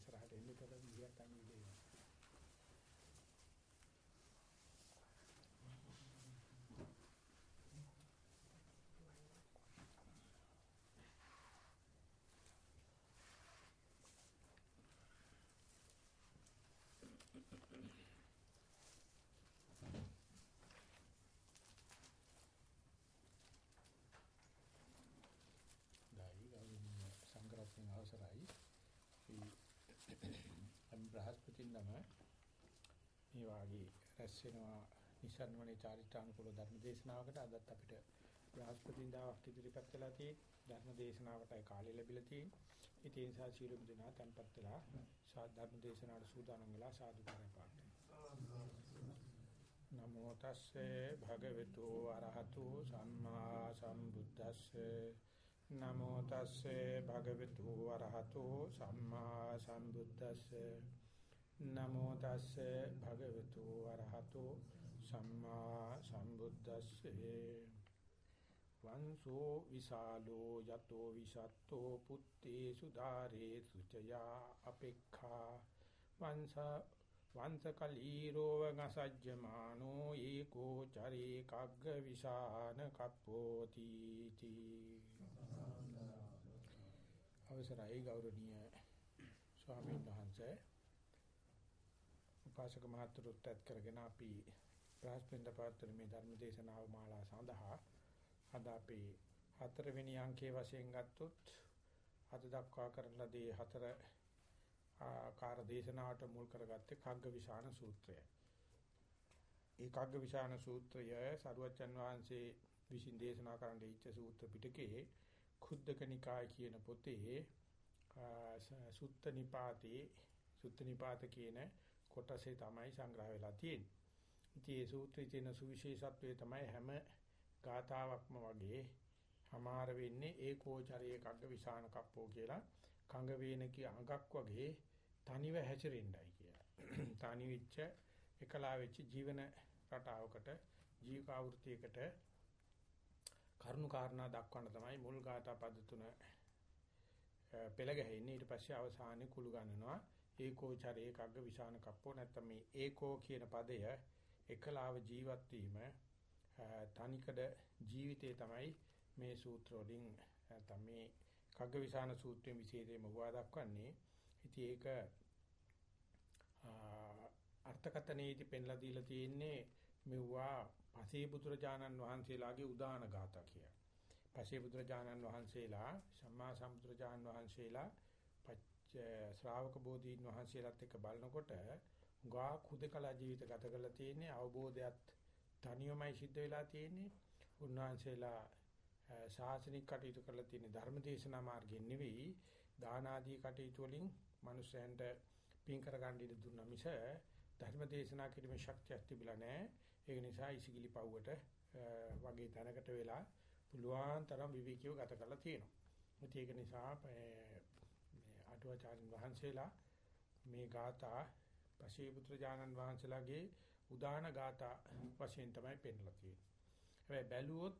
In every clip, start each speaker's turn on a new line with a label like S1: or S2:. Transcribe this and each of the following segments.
S1: ඉස්සරහට එන්න තර විදියට අනිත් දෙයක්. සංග්‍රහයෙන් අවසරයි. අපි බ්‍රහස්පතින්දම මේ වාගේ රැස් වෙනවා නිසන්වනේ චාරිත්‍රානුකූල ධර්ම දේශනාවකට අදත් අපිට බ්‍රහස්පතින්දාවක් ඉදිරිපත් කළා තියෙන්නේ ධර්ම දේශනාවටයි කාලය ලැබිලා තියෙන්නේ. ඒ නිසා සීලමු දෙනා tempත් වෙලා ධර්ම දේශනාවට සූදානම් වෙලා සාදුකාරය පාත්‍රයි. නමෝ තස්සේ භගවතු වරහතු සම්මා සම්බුද්දස්සේ නමෝ තස්සේ භගවතු වරහතෝ සම්මා සම්බුද්දස්සේ නමෝ තස්සේ භගවතු වරහතෝ සම්මා සම්බුද්දස්සේ. වංසෝ විසාලෝ යතෝ විසත්තෝ පුත්තේ සුදාරේ සුචයා අපේක්ඛා. වංසා වංශකලීරෝව ගසජ්ජමානෝ ඒකෝ චරේ කග්ග විසාන කප්පෝති තී. අවසරයි ගෞරවනීය ස්වාමීන් වහන්සේ. උපාසක මහතුරුත් ඇත් කරගෙන අපි බ්‍රහස්පතින්ද පාත්‍ර මේ ධර්ම දේශනාව මාලා සඳහා අද අපි හතරවෙනි අංකයේ වශයෙන් ගත්තොත් අද දක්වා කරන ලදී හතර ආකාර දේශනාවට මුල් කරගත්තේ කග්ග විශාන සූත්‍රය. ඒ කග්ග විශාන සූත්‍රය සරුවච්චන් වහන්සේ විසින් දේශනා කරන්න ඉච්ඡ සූත්‍ර පිටකයේ කුද්දක නිකාය කියන පොතේ සුත්ත නිපාතේ සුත්ත නිපාත කියන කොටසේ තමයි සංග්‍රහ වෙලා තියෙන්නේ. ඉතින් මේ සූත්‍රයේ තියෙන සුවිශේෂත්වය තමයි හැම ගාතාවක්ම වගේ හමාර වෙන්නේ ඒකෝචරයේ කග්ග විසාන කප්පෝ කියලා කංග වේනකී අඟක් වගේ තනිව හැසිරෙන්නයි කියලා. තනි වෙච්ච එකලා වෙච්ච ජීවන රටාවකට ජීවකාවෘතියකට කරුණු කාරණා දක්වන්න තමයි මුල් ගාථා පද තුන පෙළ ගැහෙන්නේ ඊට පස්සේ අවසානයේ කුළු ගන්නනවා ඒකෝචරේ කග්ග විසාන කප්පෝ නැත්තම් මේ ඒකෝ කියන පදය එකලාව ජීවත් වීම තනිකඩ ජීවිතේ තමයි මේ සූත්‍ර වලින් නැත්තම් මේ කග්ග විසාන සූත්‍රයෙන් විශේෂයෙන්ම හොවා දක්වන්නේ ඉතින් ඒක අර්ථකතනෙදි පෙන්ලා දීලා තියෙන්නේ මෙවුවා පසේ පුත්‍රජානන් වහන්සේලාගේ උදාන ගාථා කියලා. පසේ පුත්‍රජානන් වහන්සේලා සම්මා සම්බුදුරජානන් වහන්සේලා ශ්‍රාවක බෝධීන් වහන්සේලාත් එක්ක බලනකොට ගා කුදකලා ජීවිත ගත කරලා තියෙන්නේ අවබෝධයත් තනියමයි සිද්ධ වෙලා තියෙන්නේ. උන්වහන්සේලා ශාසනික කටයුතු කරලා තියෙන ධර්මදේශනා මාර්ගයෙන් නෙවෙයි දාන ආදී කටයුතු වලින් මිනිසයන්ට පින් කර ගන්න ඉඩ දුන්නා මිස ධර්ම දේශනා කිරීමේ ශක්තියක් තිබිලා නැහැ. ඒක නිසා ඉසිගිලි පව්වට වගේ තැනකට වෙලා පුළුවන් තරම් විවිධියව ගත කරලා තියෙනවා. ඒක නිසා අටුවාචාරින් වහන්සේලා මේ ગાථා පශීපුත්‍ර ජානන් වහන්සේලාගේ උදාන ગાථා වශයෙන් තමයි පෙන්ලා තියෙන්නේ. හැබැයි බැලුවොත්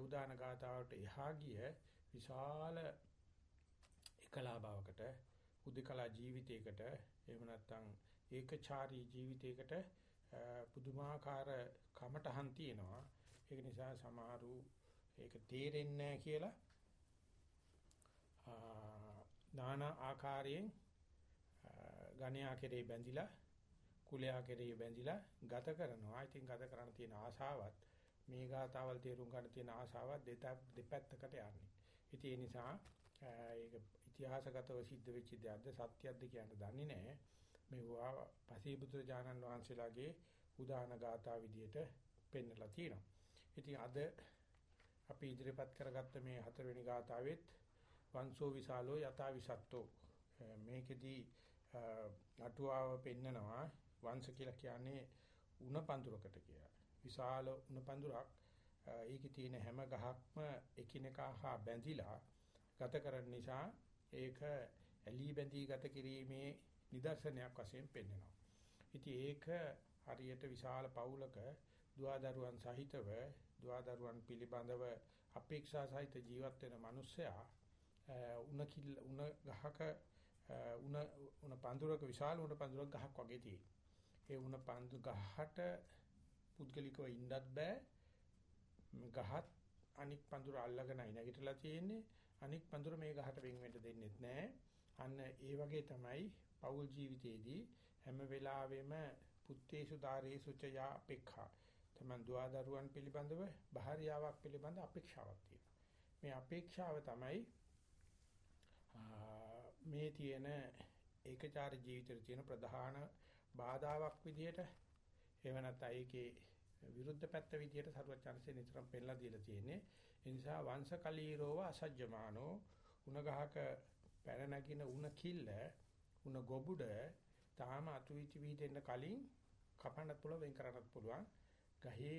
S1: උදාන ગાතාවට එහා ගිය විශාල එකලාභාවකට උදිකලා ජීවිතයකට එහෙම නැත්නම් ඒකචාරී ජීවිතයකට පුදුමාකාර කමටහන් තියෙනවා. ඒක නිසා සමහරු ඒක තේරෙන්නේ නැහැ කියලා නානා ආකාරයෙන් ගණ්‍යා කෙරේ බැඳිලා කුලයා කෙරේ බැඳිලා ගත කරනවා. ඉතින් ගත කරන්න තියෙන ආශාවත් මේ ගාතාවල් තේරුම් ගන්න තියෙන ආශාවත් දෙපැත්තකට යන්නේ. ඉතින් ඒ නිසා ඒක ඉතිහාසගතව සිද්ධ වෙච්ච දෙයක්ද සත්‍යයක්ද කියන්න දන්නේ නැහැ. මේවා පසීපුත්‍ර ජානන් වහන්සේලාගේ උදාන ගාථා විදියට පෙන්නලා තියෙනවා. ඉතින් අද අපි ඉදිරිපත් කරගත්ත මේ හතරවෙනි ගාථාවෙත් වංශෝ විශාලෝ යතා විසත්තෝ මේකෙදී අටුවාව පෙන්නනවා වංශ කියලා කියන්නේ උණ පඳුරකට කියලා. විශාල උණ පඳුරක් ඒකේ තියෙන හැම ගහක්ම එකිනෙකා හා බැඳිලා ගත කරන නිසා ඒක ඇලී බැඳී ගත කිරීමේ නිදර්ශනයක් වශයෙන් පෙන්වනවා. ඉතින් ඒක හරියට විශාල පවුලක දුවදරුවන් සහිතව දුවදරුවන් පිළිබඳව අපේක්ෂා සහිත ජීවත් වෙන මිනිස්සයා උණ කිල් උණ ගහක උණ උණ පඳුරක විශාල උණ පඳුරක ගහක් වගේ තියෙන. ඒ උණ පඳු ගහට පුද්ගලිකව ඉන්නත් බෑ. ගහත් අනික් පඳුර අල්ලගෙනයි නැගිටලා තියෙන්නේ. අනික් පඳුර මේ ගහට වෙන් වෙන්න දෙන්නෙත් නෑ. අන්න ඒ වගේ තමයි පෞල් ජීවිතයේදී හැම වෙලාවෙම පුත්තේසු දාරේසු ච යා අපේක්ෂා. තමන් දුවදරුවන් පිළිබඳව භාර්යාවක් පිළිබඳ අපේක්ෂාවක් තියෙනවා. මේ අපේක්ෂාව තමයි මේ තියෙන ඒකචාර ජීවිතේ තියෙන ප්‍රධාන බාධාවක් විදිහට එහෙම නැත්නම් ඒකේ විරුද්ධ පැත්ත විදිහට සරුවත් chance නිතරම පෙන්ලා දීලා තියෙන්නේ. ඒ නිසා වංශ කලීරෝව අසජ්ජමානෝ උණ ගහක පැන නැගින උණ කිල්ල උණ ගොබුඩ තාම අතුවිචි වීදෙන්න කලින් කපන්නත් පුළුවන් වෙන් කරන්නත් පුළුවන්. ගහේ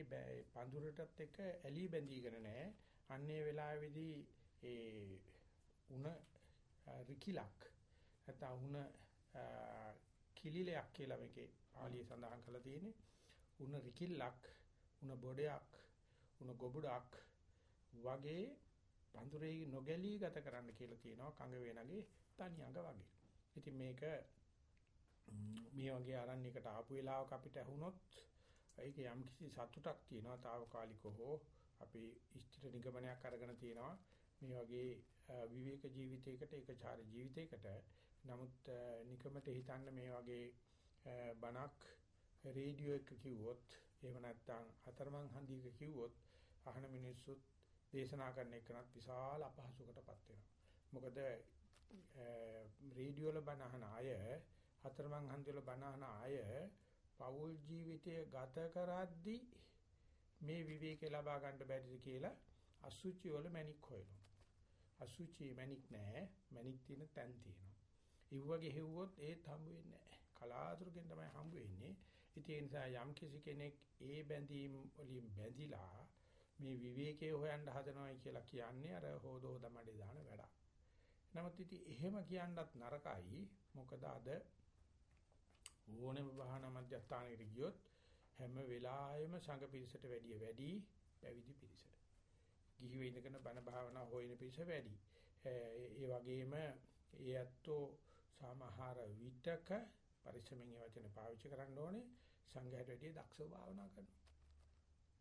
S1: පඳුරටත් එක්ක ඇලි බැඳීගෙන නැහැ. අන්නේ වෙලාවේදී ඒ උණ රිකිලක් නැත්නම් උණ කිලිලයක් කියලා මේකේ පාළිය සඳහන් කරලා තියෙන්නේ. උණ රිකිල්ලක්, උණ බොඩයක්, උණ ගොබුඩක් වගේ පඳුරේ නොගැලී ගත කරන්න කියලා තියෙනවා කඟ වේනගේ තනි අඟ වගේ. ඉතින් මේක මේ වගේ ආරණ්‍යයකට ආපු වෙලාවක අපිට ඇහුනොත් ඒක යම් කිසි සතුටක් තියෙනවා తాවකාලිකව අපි ඉෂ්ඨ නිගමනයක් අරගෙන තියෙනවා මේ වගේ විවේක ජීවිතයකට ඒකචාර ජීවිතයකට නමුත් නිකමට හිතන්න මේ වගේ බණක් රේඩියෝ එක කිව්වොත් එහෙම නැත්නම් අතරමං හන්දියක කිව්වොත් අහන මිනිස්සුත් දේශනා කරන එකනත් විශාල අපහසුකටපත් වෙනවා. මොකද රේඩියෝ වල බණ අහන අය අතරමං හන්දිය වල බණ අහන අය පෞල් ජීවිතය ගත කරද්දී මේ විවේකේ ලබා ගන්න බැරිද කියලා අසුචි වල මැණික් හොයනවා. අසුචි මැණික් නැහැ. මැණික් තියෙන තැන් තියෙනවා. ඒ වගේ හෙව්වොත් ඒත් හම්බ වෙන්නේ නැහැ. කලාතුරකින් තමයි හම්බ වෙන්නේ. ඉතින් ඒ නිසා යම් කිසි කෙනෙක් ඒ බැඳීම් වලින් බැඳිලා මේ විවේකයේ හොයන්න හදනවයි කියලා කියන්නේ අර හොදෝ දමඩේ දාන වැඩක්. නමුත් ඉතින් එහෙම කියන්නත් නරකයි. මොකද අද ඕනෙම භාවනා මධ්‍යස්ථානයකට ගියොත් හැම වෙලාවෙම සංඝ පිරිසට වැඩිය වැඩි පැවිදි පිරිස. ගිහිව ඉඳගෙන බණ භාවනා හොයන පිරිස වැඩි. ඒ වගේම ඒ ඇත්තෝ සමහර විතක පරිස්සමෙන් ඒ වචන පාවිච්චි කරන්න ඕනේ සංඝයාට වැඩිය දක්ෂව භාවනා කරනවා.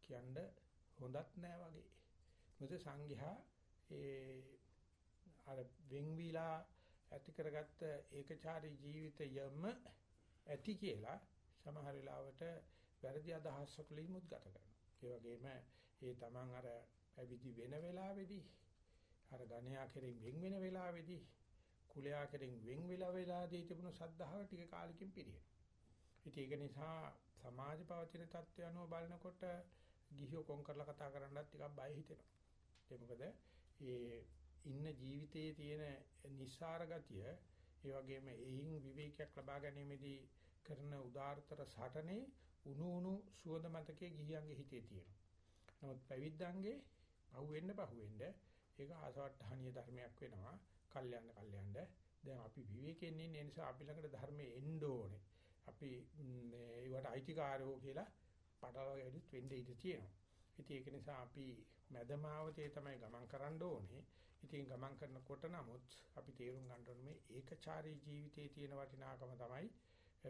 S1: කියන්න හොඳත් නෑ වගේ. මොකද සංඝයා ඒ අර වෙන්විලා ඇති කරගත්ත ඒකචාරී ජීවිතයම ඇති කියලා සමහර වෙලාවට වැරදි අදහස් වලින් මුත් ගත කරනවා. ඒ වගේම ඒ තමන් අර පැවිදි වෙන වෙලාවේදී අර ගණයා කෙරෙන් වෙන් වෙන වෙලාවේදී කුලයා කෙරෙන් වෙන් වෙලා වෙලාදී තිබුණු සද්ධාව ටික කාලෙකින් පිරියෙනවා. ඉතින් ඒක නිසා සමාජ පවතින தත්ත්වය අනුව බලනකොට ගිහියෝ කොන් කරලා කතා කරන්නත් ටිකක් බය හිතෙනවා. ඒ මොකද ඒ ඉන්න ජීවිතයේ තියෙන නිස්සාර ගතිය ඒ වගේම එයින් විවේකයක් ලබා ගැනීමේදී කරන උදාාරතර සටනේ උණු උණු සුවඳ මතකයේ ගිහියන්ගේ හිතේ තියෙනවා. නමුත් පැවිද්දන්ගේ පහුවෙන්න පහුවෙන්න ඒක ආසවට්ටහණීය ධර්මයක් වෙනවා. කල්යන්න කල්යන්න. දැන් අපි විවේකයෙන් ඉන්නේ නිසා අපි ළඟට ධර්මයේ එන්න ඕනේ. අපි ඒවට අයිතිකාරයෝ කියලා පටලවාගෙඩිත් වෙන්න ඉඩ තියෙනවා. ඉතින් ඒක නිසා අපි මදමාවතේ තමයි ගමන් කරන්න ඕනේ. ඉතින් ගමන් කරනකොට නමුත් අපි තේරුම් ගන්න ඕනේ මේ ඒකචාරී ජීවිතයේ තියෙන වටිනාකම තමයි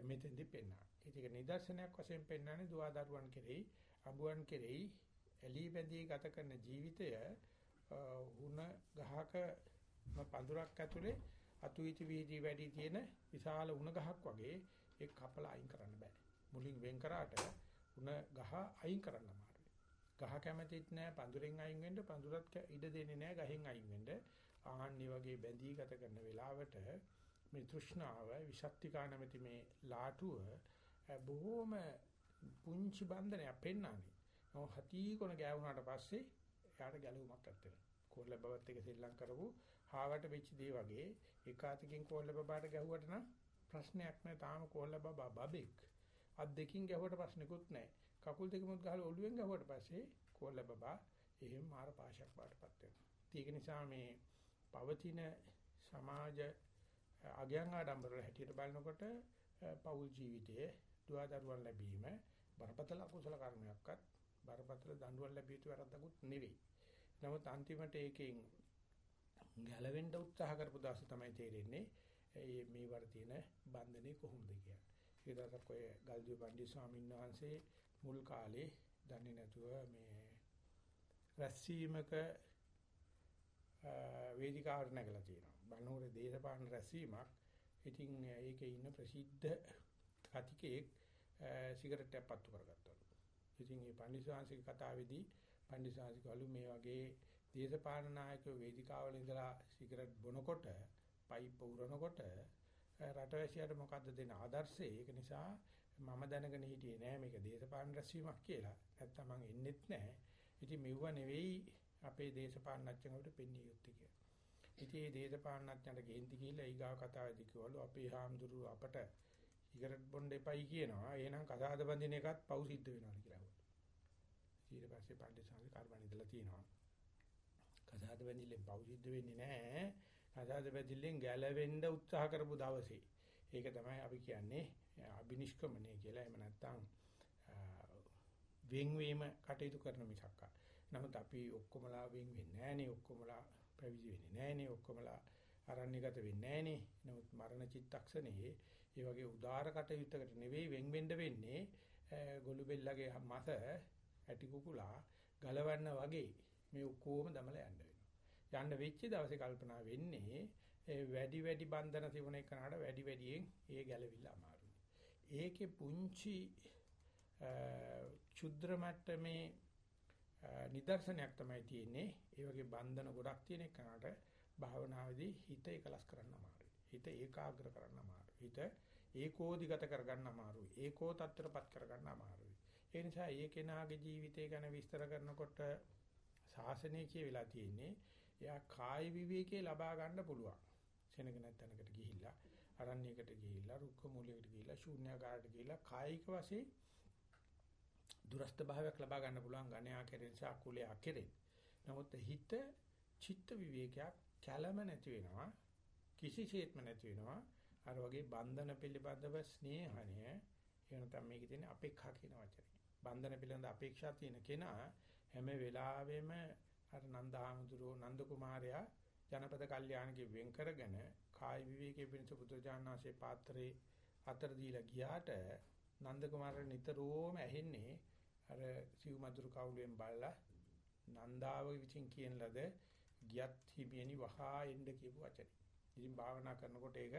S1: මෙතෙන්දි පෙන්වන්නේ. ඒක නිදර්ශනයක් වශයෙන් පෙන්වන්නේ දුවදරුවන් කෙරෙහි, අඹුවන් කෙරෙහි ඇලී බැඳී ගත කරන ජීවිතය උණ ගහක පඳුරක් ඇතුලේ අතුයිති වීදී වැඩි තියෙන විශාල උණ ගහක් වගේ ඒක කපලා අයින් කරන්න බෑ. මුලින් වෙන් කරාට උණ ගහ අයින් කරන්න අමාරුයි. ගහ කැමතිත් නෑ පඳුරෙන් අයින් වෙන්න පඳුරත් ඉඩ දෙන්නේ නෑ ගහෙන් අයින් වෙන්න. ආහන්නි වගේ බැඳී ගත කරන වෙලාවට මේ තෘෂ්ණාව විෂක්තිකා නැමැති මේ ලාටුව බොහොම පුංචි බන්ධනයක් පෙන්වන්නේ. නෝ හති කොන ගෑවුනාට පස්සේ එයාට ගැලවුමක් නැත්තේ. කොල්ල බවත් එක සෙල්ලම් කරපු හාවට වෙච්ච දේ වගේ එකාතකින් කොල්ල බබාට ගැහුවට නම් ප්‍රශ්නයක් නැහැ. තාම කොල්ල බබා බබෙක්. අත් දෙකින් ගැහුවට ප්‍රශ්නකුත් නැහැ. කකුල් දෙකමුත් ගහලා ඔළුවෙන් ගැහුවට පස්සේ කොල්ල බබා එහෙම මාර පාශයක් බාටපත් වෙනවා. ඒක නිසා මේ පවතින සමාජ අගයන් ආඩම්බර වල හැටියට බලනකොට පෞල් ජීවිතයේ දුවදරුවන් ලැබීම බරපතල අකුසල කර්මයක්වත් බරපතල දඬුවම් ලැබිය යුතු වැරද්දකුත් නෙවෙයි. නමුත් අන්තිමට ඒකෙන් ගැලවෙන්න උත්සාහ කරපු දාස තමයි තේරෙන්නේ ඒ මේ වර තියෙන බන්ධනේ කොහොමද කියලා. ඒ දවසක් ඔය ගල්දුව පණ්ඩිත ස්වාමීන් වහන්සේ මුල් කාලේ දන්නේ නැතුව මේ රැස්වීමක වේදිකාවට නැගලා තියෙනවා. බලනකොට දේශපාලන රැස්වීමක්. ඉතින් ඒකේ ඉන්න ප්‍රසිද්ධ කතිකෙක් සිගරට් එකක් පත්තු කරගත්තා. ඉතින් මේ පණ්ඩිතවාංශික කතාවේදී පණ්ඩිතවාංශිකවලු මේ වගේ දේශපාලන නායකයෝ වේදිකාවල ඉඳලා සිගරට් බොනකොට පයිප් උරනකොට රටවැසියාට මොකද්ද දෙන ආදර්ශය? ඒක නිසා මම දැනගෙන හිටියේ නෑ මේක දේශපාලන රැස්වීමක් කියලා. නැත්තම් මං එන්නෙත් නෑ. ඉතින් මෙව්ව නෙවෙයි අපේ දේශපාලනඥයන්ට පෙන්විය යුත්තේ කියලා. ඉතින් මේ දේශපාලනඥයන්ට ගේන්ති කියලා ඊගාව කතාවේදී කිව්වලු අපේ හාමුදුරුව අපට සිගරට් බොන්න එපයි කියනවා. එහෙනම් කසාද බඳින එකත් පව් සිද්ධ වෙනවා කියලා. ඊට පස්සේ පඬිසාරි කාර්බන් ඉදලා තියෙනවා. කසාද බැඳිල්ලෙන් පව් සිද්ධ වෙන්නේ නැහැ. කසාද බැඳිල්ලෙන් ගැලවෙන්න උත්සාහ කරපු දවසේ. ඒක තමයි අපි කියන්නේ අබිනිෂ්ක්‍මණය කියලා. එහෙම නැත්නම් වෙන්වීම කටයුතු කරන මිසක්ක. නමුත් අපි ඔක්කොමලා වෙන් වෙන්නේ නැහනේ. ඔක්කොමලා පැවිදි වෙන්නේ නැහනේ. ඔක්කොමලා අරණ්‍යගත වෙන්නේ නැහනේ. නමුත් මරණ චිත්තක්ෂණයේ ඒ වගේ උදාර කටයුත්තකට නෙවෙයි වෙන් වෙන්න වෙන්නේ ගොළු බෙල්ලගේ මස ඇටි කුකුලා ගලවන්න වගේ මේ ඔක්කොම දමලා යන්න වෙනවා. යන්න වෙච්ච දවසේ කල්පනා වෙන්නේ වැඩි වැඩි බන්ධන තිබුණ එකනට වැඩි වැඩියෙන් ඒ ගැලවිල්ල අමාරුයි. ඒකේ පුංචි ක්ෂුද්‍ර මට්ටමේ නිදර්ශනයක් තමයි තියෙන්නේ. ඒ වගේ බන්ධන ගොඩක් තියෙන එකනට භාවනාවේදී හිත එකලස් කරන්න අමාරුයි. හිත ඒකාග්‍ර කරන්න අමාරුයි. හිත ඒකෝදිගත කරගන්න අමාරුයි. ඒකෝ තත්ත්වයටපත් කරගන්න අමාරුයි. ඒ නිසා ඒ කෙනාගේ ජීවිතය ගැන විස්තර කරනකොට ශාසනය කියවිලා තියෙන්නේ එයා කාය විවේකේ ලබා ගන්න පුළුවන්. සෙනග නැත්නම්කට ගිහිල්ලා අරණ්‍යයකට ගිහිල්ලා රුක්ක මූලයකට ගිහිල්ලා ශූන්‍යාකාරයට ගිහිල්ලා කායික වශයෙන් දුරස්ත භාවයක් ලබා ගන්න පුළුවන් ගණයා කෙරෙන නිසා කුලයා කෙරෙන. නමුත් හිත චිත්ත විවේකයක් කැළම නැති වෙනවා. කිසිසේත්ම නැති වෙනවා. අර වගේ බන්ධන පිළිබඳව ස්නේහණය එහෙනම් මේකේ තියෙන අපේක්ෂා කියන වචනේ. බන්ධන පිළිබඳ අපේක්ෂා තියෙන කෙනා හැම වෙලාවෙම අර නන්දහාමුදුරෝ නන්ද කුමාරයා ජනපද කල්යාණගේ වෙන් කරගෙන කාය විවේකයේ පිණිස පුත්‍රජානනාසේ පාත්‍රේ අතර දීලා ගියාට නන්ද කුමාරට නිතරම ඇහෙන්නේ අර සිව්මදුරු කවුලෙන් බලලා නන්දාව විසින් කියන ලද ගියත් හිමියනි වහා එන්න කියපු වචනේ. ඉතින් භාවනා කරනකොට ඒක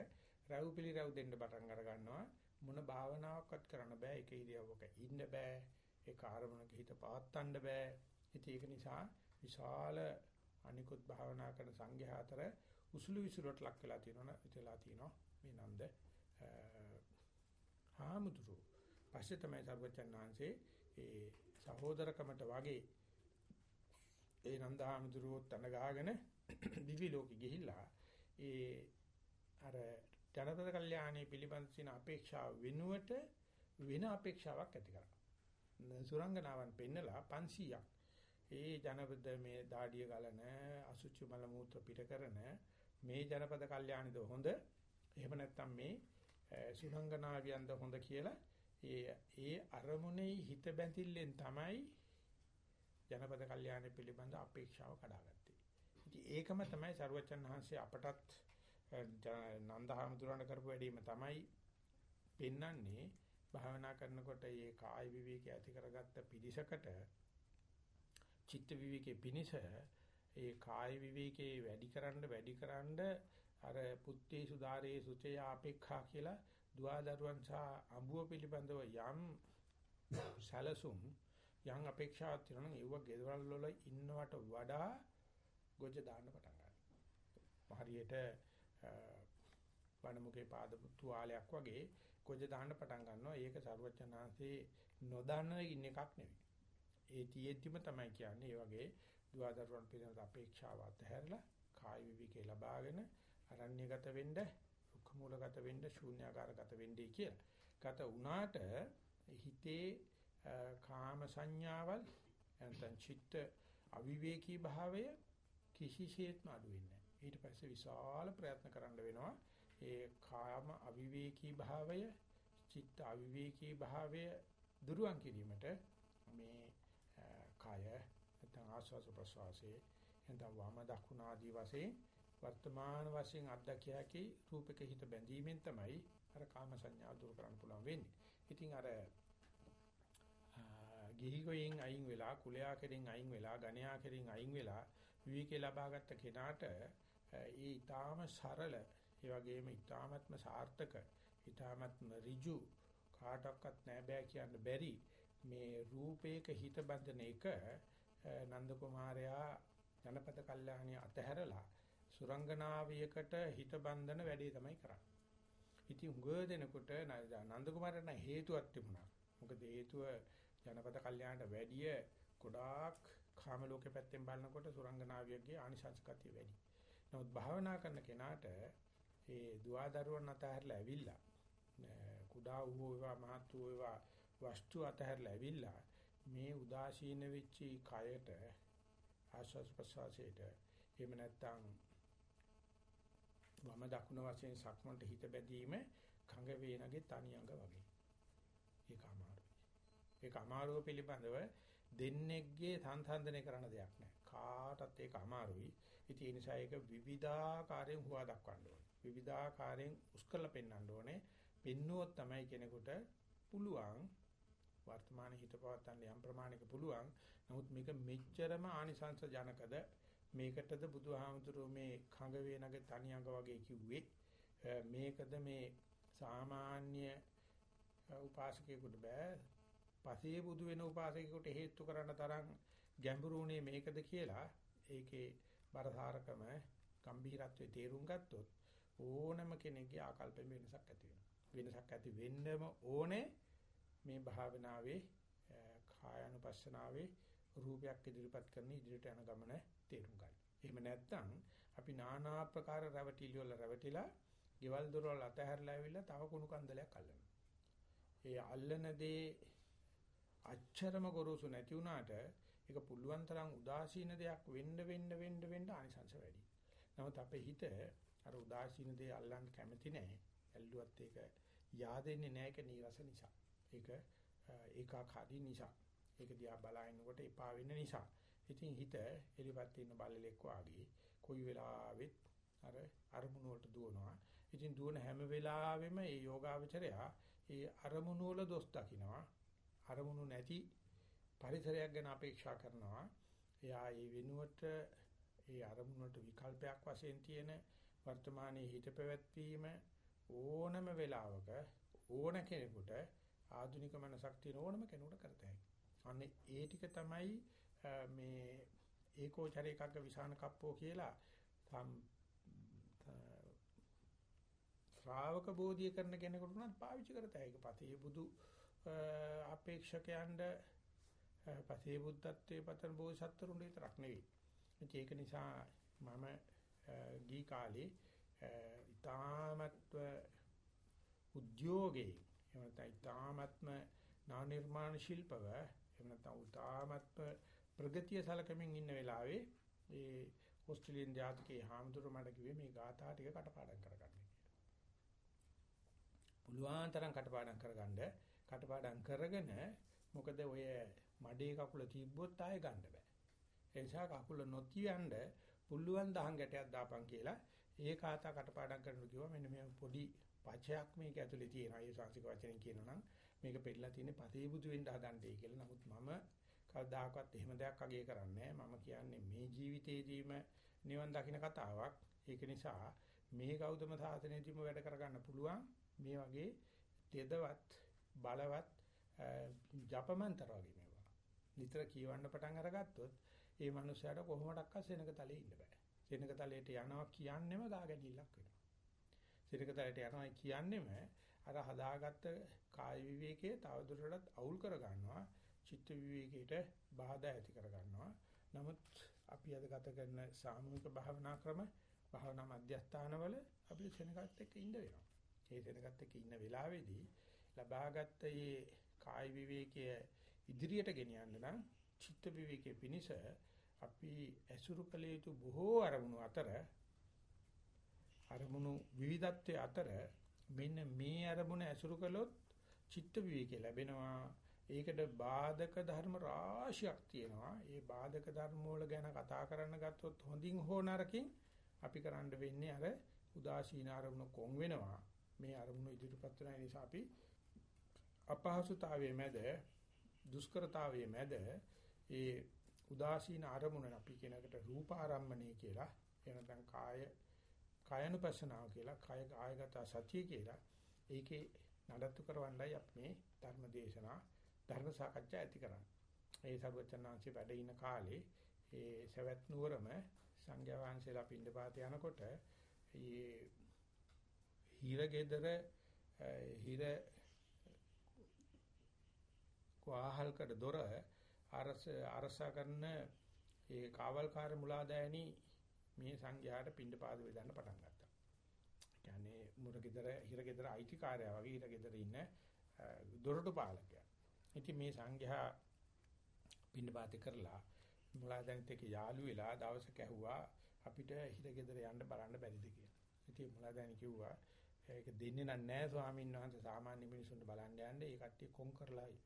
S1: රැව් පිළි රැව් දෙන්න පටන් අර ගන්නවා. මොන භාවනාවක්වත් කරන්න බෑ. ඒක ඉරියව්වක ඉන්න බෑ. ඒක ආරමුණක හිත පවත්තන්න බෑ. ඉතින් ඒක නිසා විශාල අනිකුත් භාවනා කරන සංඝයා අතර උසුළු විසුලට ලක් වෙලා තියෙනවා ඉතලා තියෙනවා මේ නන්ද. හාමුදුරු පස්සේ තමයි සර්වචන් වහන්සේ ඒ සහෝදරකමට වගේ ඒ නන්ද හාමුදුරුවෝ තන ගහගෙන දිවි ලෝකෙ ගිහිල්ලා ඒ අර ජනපද කල්යාණී පිළිබඳ සින අපේක්ෂාව වෙනුවට වෙන අපේක්ෂාවක් ඇති කරා. සුරංගනාවන් පෙන්නලා 500ක්. ඒ ජනපද මේ දාඩිය ගලන අසුචි මල මූත්‍ර පිට කරන මේ ජනපද කල්යාණිද හොඳ එහෙම නැත්නම් මේ සුරංගනාවියන්ද හොඳ කියලා ඒ ඒ අරමුණේ හිත බැඳිල්ලෙන් තමයි ජනපද කල්යාණි පිළිබඳ අපේක්ෂාව කඩාගත්තේ. ඉතින් ඒකම තමයි සරුවචන් වහන්සේ අපටත් නන්දහාමුදුරණ කරපු වැඩේම තමයි පෙන්වන්නේ භාවනා කරනකොට මේ කාය විවේකී ඇති කරගත්ත පිළිසකට චිත්ත විවේකයේ පිනිස ඒ කාය විවේකේ වැඩිකරන්න වැඩිකරන්න අර පුත්තේ සුදාරේ සුචය අපේක්ෂා කියලා දුවදරුවන් සහ අඹුව පිළිබඳව යම් සැලසුම් යම් අපේක්ෂාවක් තියෙනවා නම් ඒව ගෙදරවල වල ඉන්නවට වඩා ගොජ දාන්න පටන් ගන්නවා. හරියට වනමුකේ පාද තුවාලයක් වගේ කොජ දාන්න පටන් ගන්නවා. ඒක සරුවචනාංශේ නොදන්න ඉන්න එකක් නෙවෙයි. ඒ තියෙද්දිම තමයි කියන්නේ ඒ වගේ දුවදරුවන් පිළිබඳ අපේක්ෂාව අතහැරලා කාය විවිකේ ලබාගෙන අරණ්‍යගත වෙන්න, රුක්ඛ මූලගත වෙන්න, ශූන්‍යාකාරගත වෙන්නයි කියලා. ගත වුණාට හිතේ කාම සංඥාවල් නැත්නම් චිත්ත අවිවේකී භාවය කිසිසේත්ම අඩු වෙන්නේ ඊට පස්සේ විශාල ප්‍රයත්න කරන්න වෙනවා ඒ කාම අවිවේකී භාවය චිත්ත අවිවේකී භාවය දුරුවන් කිරීමට මේ කය නැත්නම් ආස්වාස ප්‍රසවාසයේ නැත්නම් වම දකුණ ආදී වශයෙන් වර්තමාන වශයෙන් අත්දැකිය හැකි රූපක හිත බැඳීමෙන් තමයි අර කාම සංඥා දුරු කරන්න පුළුවන් වෙන්නේ. ඉතින් අර ගිහිගොයින් අයින් වෙලා කුලයා කෙරින් අයින් වෙලා ගණයා කෙරින් අයින් වෙලා විවිකේ ලබාගත් කෙනාට ඒ ඊටාම සරල ඒ වගේම ඊටාමත්ම සාර්ථක ඊටාමත්ම ඍජු කාටවත් නෑ බෑ කියන්න බැරි මේ රූපේක හිත බඳින එක නන්ද කුමාරයා ජනපද කල්යාණිය අතහැරලා සුරංගනාවියකට හිත බඳින වැඩේ තමයි කරන්නේ. ඉතින් උගව දෙනකොට නන්ද කුමාරට හේතුවක් තිබුණා. මොකද හේතුව ජනපද කල්යාණට වැඩිය ගොඩාක් කාම ලෝකේ පැත්තෙන් බලනකොට සුරංගනාවියගේ ආනිශංසකතිය වැඩි. නමුත් භාවනා කරන කෙනාට ඒ දුවදරුවන් අතහැරලා ඇවිල්ලා කුඩා වූ ඒවා මහත් වූ ඒවා වස්තු අතහැරලා ඇවිල්ලා මේ උදාසීන වෙච්චි කයට ආස්වාස් ප්‍රසවාසයට එහෙම නැත්නම් වම දකුණ වශයෙන් සක්මන්ට හිත බැඳීම කඟ වේනගේ තනි අඟ වගේ. ඒක අමාරුයි. ඒක අමාරුව පිළිබඳව දෙන්නේගේ සංසන්දනය කරන දෙයක් නෑ. කාටත් ඒක අමාරුයි. ඉතින් ඒ නිසා ඒක විවිධාකාරයෙන් හුවා දක්වන්න ඕනේ. විවිධාකාරයෙන් උස්කලා පෙන්වන්න ඕනේ. පෙන්නුවොත් තමයි කෙනෙකුට පුළුවන් වර්තමාන හිත පවත්තන්න යම් ප්‍රමාණයක පුළුවන්. නමුත් මේක මෙච්චරම ආනිසංස ජනකද මේකටද බුදුහාමුදුරුවෝ මේ කඟ වේනගේ තනි අඟ වගේ කිව්වේ මේකද මේ සාමාන්‍ය උපාසකයෙකුට බෑ පසේ බුදු වෙන උපාසකයෙකුට හේතු කරන්න තරම් ගැඹුරුුනේ මේකද කියලා ඒකේ බරසාරකම ගම්බීරත්වයේ තේරුම් ගත්තොත් ඕනම කෙනෙක්ගේ ආකල්පෙ වෙනසක් ඇති වෙනවා වෙනසක් ඇති වෙන්නම ඕනේ මේ භාවනාවේ කායानुපස්සනාවේ රූපයක් ඉදිරිපත් කරන ඉදිරියට යන ගමන තේරුම් ගන්න. එහෙම නැත්නම් අපි নানা ආකාර රැවටිලි වල රැවටිලා ගෙවල් දොරවල් අතහැරලා ඇවිල්ලා තව කුණු කන්දලයක් අල්ලනවා. ඒ අල්ලන දේ අච්චරම ගොරෝසු නැති වුණාට ඒක පුළුවන් තරම් උදාසීන දෙයක් වෙන්න වෙන්න වෙන්න වෙන්න ආනිසංස වැඩි. නමුත් අපේ හිත අර උදාසීන දේ අල්ලන්න කැමති නැහැ. ඇල්ලුවත් ඒක yaadෙන්නේ නැහැ ඒක නීරස නිසා. ඒක ඒකාකාරී නිසා. ඒක දිහා බලනකොට එපා වෙන්න නිසා. ඉතින් හිත එලිපත් ඉන්න බල්ලෙක් වාගේ කොයි වෙලාවෙත් අර අරමුණු වලට දුවනවා. ඉතින් දුවන හැම වෙලාවෙම මේ යෝගාවචරයා ඒ අරමුණු වල දොස් දකින්නවා. අරමුණු නැති පරිසරයක් ගැන අපේක්ෂා කරනවා. එයා ඒ වෙනුවට ඒ අරමුණට විකල්පයක් වශයෙන් තියෙන වර්තමානයේ හිත පැවැත්වීම ඕනම වෙලාවක ඕන කෙනෙකුට ආධුනික මනසක් තියෙන ඕනම කෙනෙකුට කරත හැකියි. අනේ ඒ ටික තමයි මේ ඒකෝචරයකක විසාන කප්පෝ කියලා ශ්‍රාවක බෝධිය කරන කෙනෙකුට උනත් පාවිච්චි කරත හැකියි. පතේ බුදු අපේක්ෂකයන්ට පසේ බුද්ධත්වයේ පතන බෝසත්තුරුන් විතරක් නෙවෙයි. ඒක නිසා මම ගී කාලේ ඊ타මත්ව උද්‍යෝගේ එහෙම නැත්නම් ඊ타මත්ම නා නිර්මාණ ශිල්පව එහෙම නැත්නම් ඊ타මත්ව ප්‍රගතිය සලකමින් ඉන්න වෙලාවේ ඒ ඕස්ට්‍රේලියානු ජාතිකයේ හාමුදුරුවෝ මට කිව්වේ මේ ගාථා ටික කටපාඩම් කරගන්න කියලා. පුළුවන් තරම් කටපාඩම් කරගන්න කටපාඩම් කරගෙන මොකද ඔය මඩේ කකුල තිබ්බොත් ආයෙ ගන්න බෑ. ඒ නිසා කකුල නොතියන්න පුළුවන් දහං ගැටයක් දාපන් කියලා ඒ කාතා කටපාඩම් කරන්න කිව්වා මෙන්න මේ පොඩි පචයක් මේක ඇතුලේ තියෙනවා. ඒ සංසික වචනෙන් කියනවා නම් මේක පෙන්නලා තියෙන්නේ පතේ බුදු වෙන්න හදන්නේ කියලා. නමුත් මම කවදාකවත් එහෙම දෙයක් අගය කරන්නේ මම කියන්නේ මේ ජීවිතේදීම නිවන් දකින්න කතාවක්. ඒක නිසා මේ ගෞතම සාසනයේදීම වැඩ කරගන්න පුළුවන් මේ වගේ තෙදවත් බලවත් ජපමන්තර වගේ මේවා. නිතර කියවන්න පටන් අරගත්තොත් ඒ මනුස්සයාට කොහොමඩක්වත් සෙනක තලයේ ඉන්න බෑ. සෙනක තලයට යනවා කියන්නෙම ගාගැනිල්ලක් වෙනවා. සෙනක තලයට යනවා කියන්නෙම අර හදාගත්ත කාය විවේකයේ තවදුරටත් අවුල් කර ගන්නවා. චිත්ත විවේකයට බාධා ඇති කර ගන්නවා. නමුත් අපි අද ගත කරන සාමූහික භාවනා ක්‍රම භාවනා මධ්‍යස්ථානවල අපිට සෙනගත් එක්ක ඉන්න වෙනවා. ඒ සෙනගත් එක්ක ඉන්න වෙලාවේදී ලබාගත් මේ කාය විවේකයේ ඉදිරියට ගෙනියන්න නම් චිත්ත විවේකයේ පිනිස අපි ඇසුරු කළ යුතු බොහෝ අරමුණු අතර අරමුණු විවිධත්වයේ අතර මෙන්න මේ අරමුණ ඇසුරු කළොත් චිත්ත විවේකේ ලැබෙනවා ඒකට බාධක ධර්ම රාශියක් තියෙනවා ඒ බාධක ධර්ම වල ගැන කතා කරන්න ගත්තොත් හොඳින් හෝ නරකින් අපි කරන්න වෙන්නේ අර උදාසීන අරමුණ කොන් වෙනවා. මේ අරමුණ ඉදිරිපත් වෙන නිසා අපි අපහසුතාවයේ මැද දුෂ්කරතාවයේ මැද ඒ උදාසීන අරමුණ අපි කියනකට රූපාරම්මණය කියලා එනනම් කාය කායනුපස්සනාව කියලා කාය කායගත සතිය කියලා ඒකේ නඩත්තු කරවන්නයි අපි මේ ධර්ම දේශනා ධර්ම සාකච්ඡා ඇති කරන්නේ. ඒ සර්වචනාංශේ වැඩ ඉන කාලේ ඒ සවැත් නුවරම සංඝයා වහන්සේලා පින්ඩපාත යනකොට ඒ හිරගෙදර හිර වාහල්කඩ දොර අරස අරසා කරන ඒ කාවල්කාර මුලාදෑනි මේ සංඝයාට පින්ඩපාත වේදන්න පටන් ගත්තා. කියන්නේ මුරගෙදර හිරගෙදර අයිතිකාරයා වගේ හිරගෙදර ඉන්න දොරටු පාලකයා. ඉතින් මේ සංඝයා පින්ඩපාත කරලා මුලාදෑනිත් එක්ක යාළු වෙලා දවසක ඇහුවා අපිට හිරගෙදර යන්න බලන්න බැරිද කියලා. ඉතින් මුලාදෑනි කිව්වා ඒක දෙන්නේ නැහැ ස්වාමීන් වහන්සේ සාමාන්‍ය මිනිසුන්ට බලන්න යන්නේ ඒ කට්ටිය කොන් කරලායි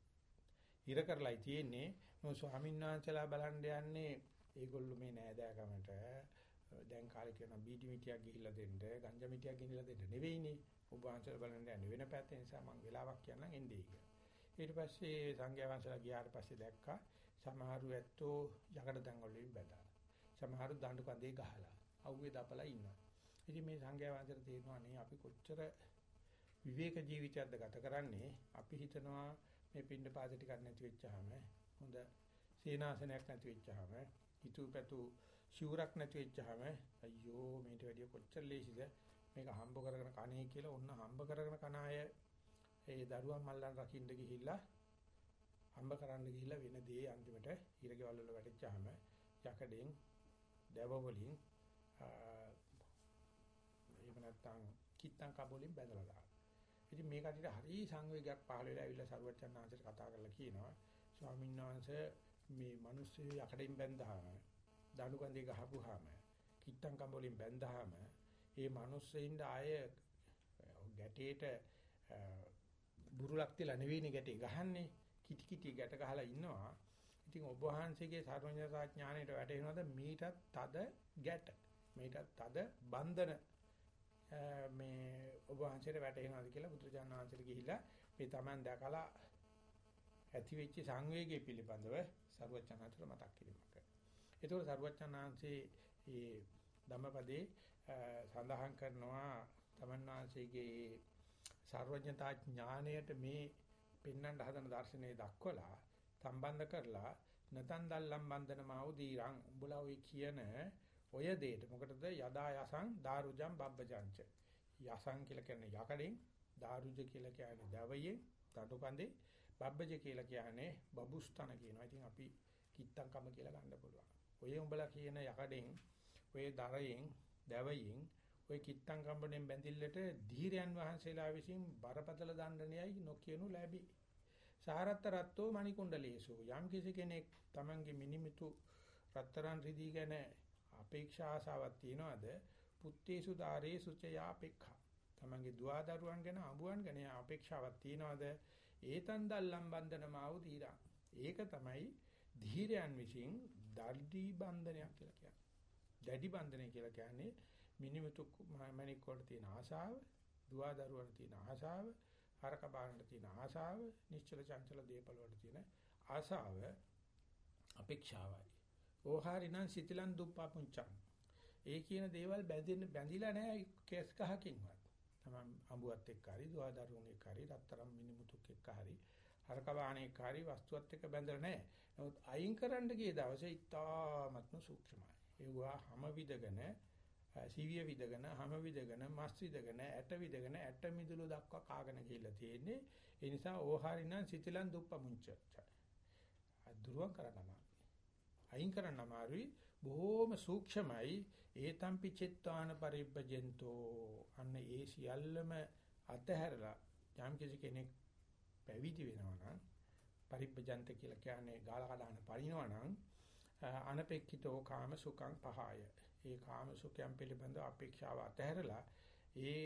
S1: ඉර කරලායි තියෙන්නේ. මොකද ස්වාමීන් වහන්සේලා බලන්න යන්නේ ඒගොල්ලෝ මේ නෑදෑකමට දැන් කාලේ කියන බීඩි මිටියක් ගිහිල්ලා දෙන්න ගංජා මිටියක් ගිහිල්ලා දෙන්න නෙවෙයිනේ. ඔබ වහන්සේලා බලන්න යන්නේ වෙන පැත්තේ නිසා මම වෙලාවක් කියන්නම් එන්නේ කියලා ඊට පස්සේ සංඝයා වහන්සේලා ගියාට පස්සේ දැක්කා සමහරු ඇත්තෝ යකඩ දන් වලින් බැඳා සමහරු දඬු කඳේ ගහලා අවුවේ දපලා ඉන්නවා. ඉතින් මේ සංඝයා වහන්සේට තේරෙනවා නේ අපි කොච්චර විවේක ජීවිතයක්ද ගත කරන්නේ. අපි හිතනවා මේ පින්න පාද ටිකක් නැති වෙච්චාම හොඳ සේනාසනයක් නැති වෙච්චාම හිතුවපැතු ශූරක් නැති වෙච්චාම අයියෝ මේට වැඩිය කොච්චර ලේසිද මේක හම්බ කරගෙන කණේ කියලා ඔන්න හම්බ කරගෙන කන අය ඒ දරුවන් මල්ලන් රකින්න ගිහිල්ලා හම්බ කරන්න ගිහිල්ලා වෙන දේ අන්තිමට හිරගෙවල් වල වැටෙච්චාම යකඩෙන් දැව වලින් නැත්නම් කිත්තං කබෝලෙන් බැඳලා දානවා. ඉතින් මේ කටියට හරි සංවේගයක් පහළ වෙලා ඇවිල්ලා සරුවච්චන් ආංශයට කතා කරලා කියනවා. ස්වාමීන් වහන්සේ මේ මිනිස්සු යකඩින් බැඳහම දණු කන්දේ ගහපුවාම කිත්තං කබෝලෙන් බැඳහම ඒ මිනිස්සෙින්ද ආය ගැටේට බුරුලක් තියලා නෙවෙයිනේ ගැටේ ගහන්නේ. කිටි කිටි ගැට ගහලා ඉන්නවා. ඉතින් ඔබ වහන්සේගේ සර්වඥතා ඥාණයට වැටෙනවද? මීටත් තද ගැට. මේකත් තද බන්ධන. මේ ඔබ වහන්සේට වැටෙනවාද කියලා බුදුරජාණන් වහන්සේට ගිහිල්ලා මේ Taman දැකලා ඇති වෙච්ච සංවේගය පිළිබඳව සරුවචනාංශට මතක් කිරීමක් කරනවා. ඒතකොට සරුවචනාංශේ මේ ධම්මපදේ සඳහන් කරනවා Taman වහන්සේගේ සර්වඥතා ඥාණයට මේ පෙන්වන්න හදන දර්ශනේ දක්වලා සම්බන්ධ කරලා නතන් දල්ලම් බන්ධනමාව දීරං උඹලා ඔය කියන ඔය දෙයට මොකටද යදා යසං දාරුජම් බබ්බජංච යසං කියලා කියන්නේ යකඩෙන් දාරුජ කියලා කියන්නේ දවයේ තටු කඳේ බබ්බජ කියලා කියන්නේ බබුස්තන කියනවා. ඉතින් අපි කිත්තංකම කියලා ගන්න පුළුවන්. ඔය උඹලා කියන යකඩෙන් ඔය දරයෙන් දවයෙන් ඔය කිත්තංකම්බණයෙන් බැඳිල්ලට ධීරයන් වහන්සේලා විසින් බරපතල දණ්ඩනයයි නොකියනු ලැබි. සාරත්ත රත්තෝ මණිකුණ්ඩලේසු යම් කිසි කෙනෙක් Tamange මිනිමිතු රත්තරන් රිදී ගැන අපේක්ෂා ආසාවක් තියනවාද? පුත්තේසු ධාරේසු චයාපේක්ඛා තමන්ගේ දුවදරුවන් ගැන අඹුවන් ගැන අපේක්ෂාවක් තියනවාද? ඒතන් දල්ලම් බන්ධනමාව දීරා. ඒක තමයි ධීරයන් විසින් දල්දී බන්ධනයක් කියලා කියන්නේ. දැඩි බන්ධනය කියලා කියන්නේ මිනිමුතු මණික් වලට තියෙන ආශාව දුවදරුවන්ට තියෙන ආශාව හරක බාරන්ට තියෙන ආශාව නිශ්චල චංචල දීපල වලට තියෙන ආශාව අපේක්ෂාවයි. ඕහාරිනම් සිතිලන් දුප්පා පුංචං. ඒ කියන දේවල් බැඳෙන්න බැඳිලා නැහැ කේස් ගහකින්වත්. තමන් අඹුවත් එක්ක හරි, දුවදරුවන් එක්ක හරි, රත්තරම් මිනිමුතුක් එක්ක හරි, හරකවාණේ එක්ක හරි වස්තුවත් එක්ක බැඳලා නැහැ. නමුත් අයින් කරන්න ගිය දවසේ ඉතාමත්ම සූක්ෂමයි. ඒවා හැම විදගෙන සිවිය විදගෙන, හැම විදගෙන, මස් විදගෙන, ඇට විදගෙන, ඇට මිදුළු දක්වා කාගෙන ගිහිල්ලා තියෙන්නේ. ඒ නිසා ඕහාරිනම් සිතිලන් දුප්පා මුංචච්ච. අදුරුවන් කරනවා. අයින් කරන්න අමාරුයි. බොහෝම සූක්ෂමයි. ඒතම්පි චිත්තාන පරිබ්බජෙන්තෝ. අන්න ඒ සියල්ලම අතහැරලා යම් කිසි කෙනෙක් පැවිදි වෙනවා නම් පරිබ්බජන්ත කියලා කියන්නේ ගාල කඩන පරිණවා නම් අනපේක්ෂිතෝ කාම සුඛං පහය. ඒ කාම සුඛයන් පිළිබඳ අපේක්ෂාව අතහැරලා ඒ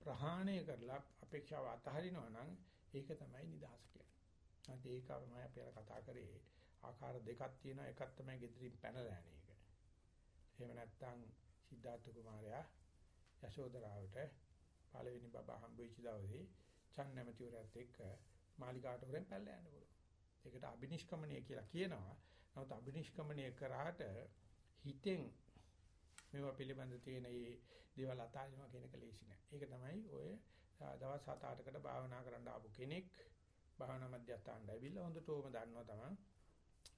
S1: ප්‍රහාණය කරලා අපේක්ෂාව අතහරිනවා නම් ඒක තමයි නිදහස කියන්නේ. අද ඒකමයි අපි අර කතා කරේ. ආකාර දෙකක් තියෙනවා එකක් තමයි gedirin පැනලා යන එක. එහෙම නැත්නම් සිද්ධාර්ථ කුමාරයා යශෝදරාවට පළවෙනි බබා හම්බෙච්ච දවසේ චන් නැමැතිවරයාත් එක්ක මාලිකාවට හොරෙන් පැල්ල යන්න පුළුවන්. ඒකට අබිනිෂ්ක්‍මණය කියලා කියනවා. නමුත් අබිනිෂ්ක්‍මණය කරාට හිතෙන් මේවා පිළිබඳ තියෙන මේ දේවල් අතාරිනවා කියන එක ලේසි නෑ. ඒක තමයි ඔය දවස් 7-8කට භාවනා කරන්න ආපු කෙනෙක් භාවනා මධ්‍යස්ථානට ඇවිල්ලා හොඳටම දන්නවා තමයි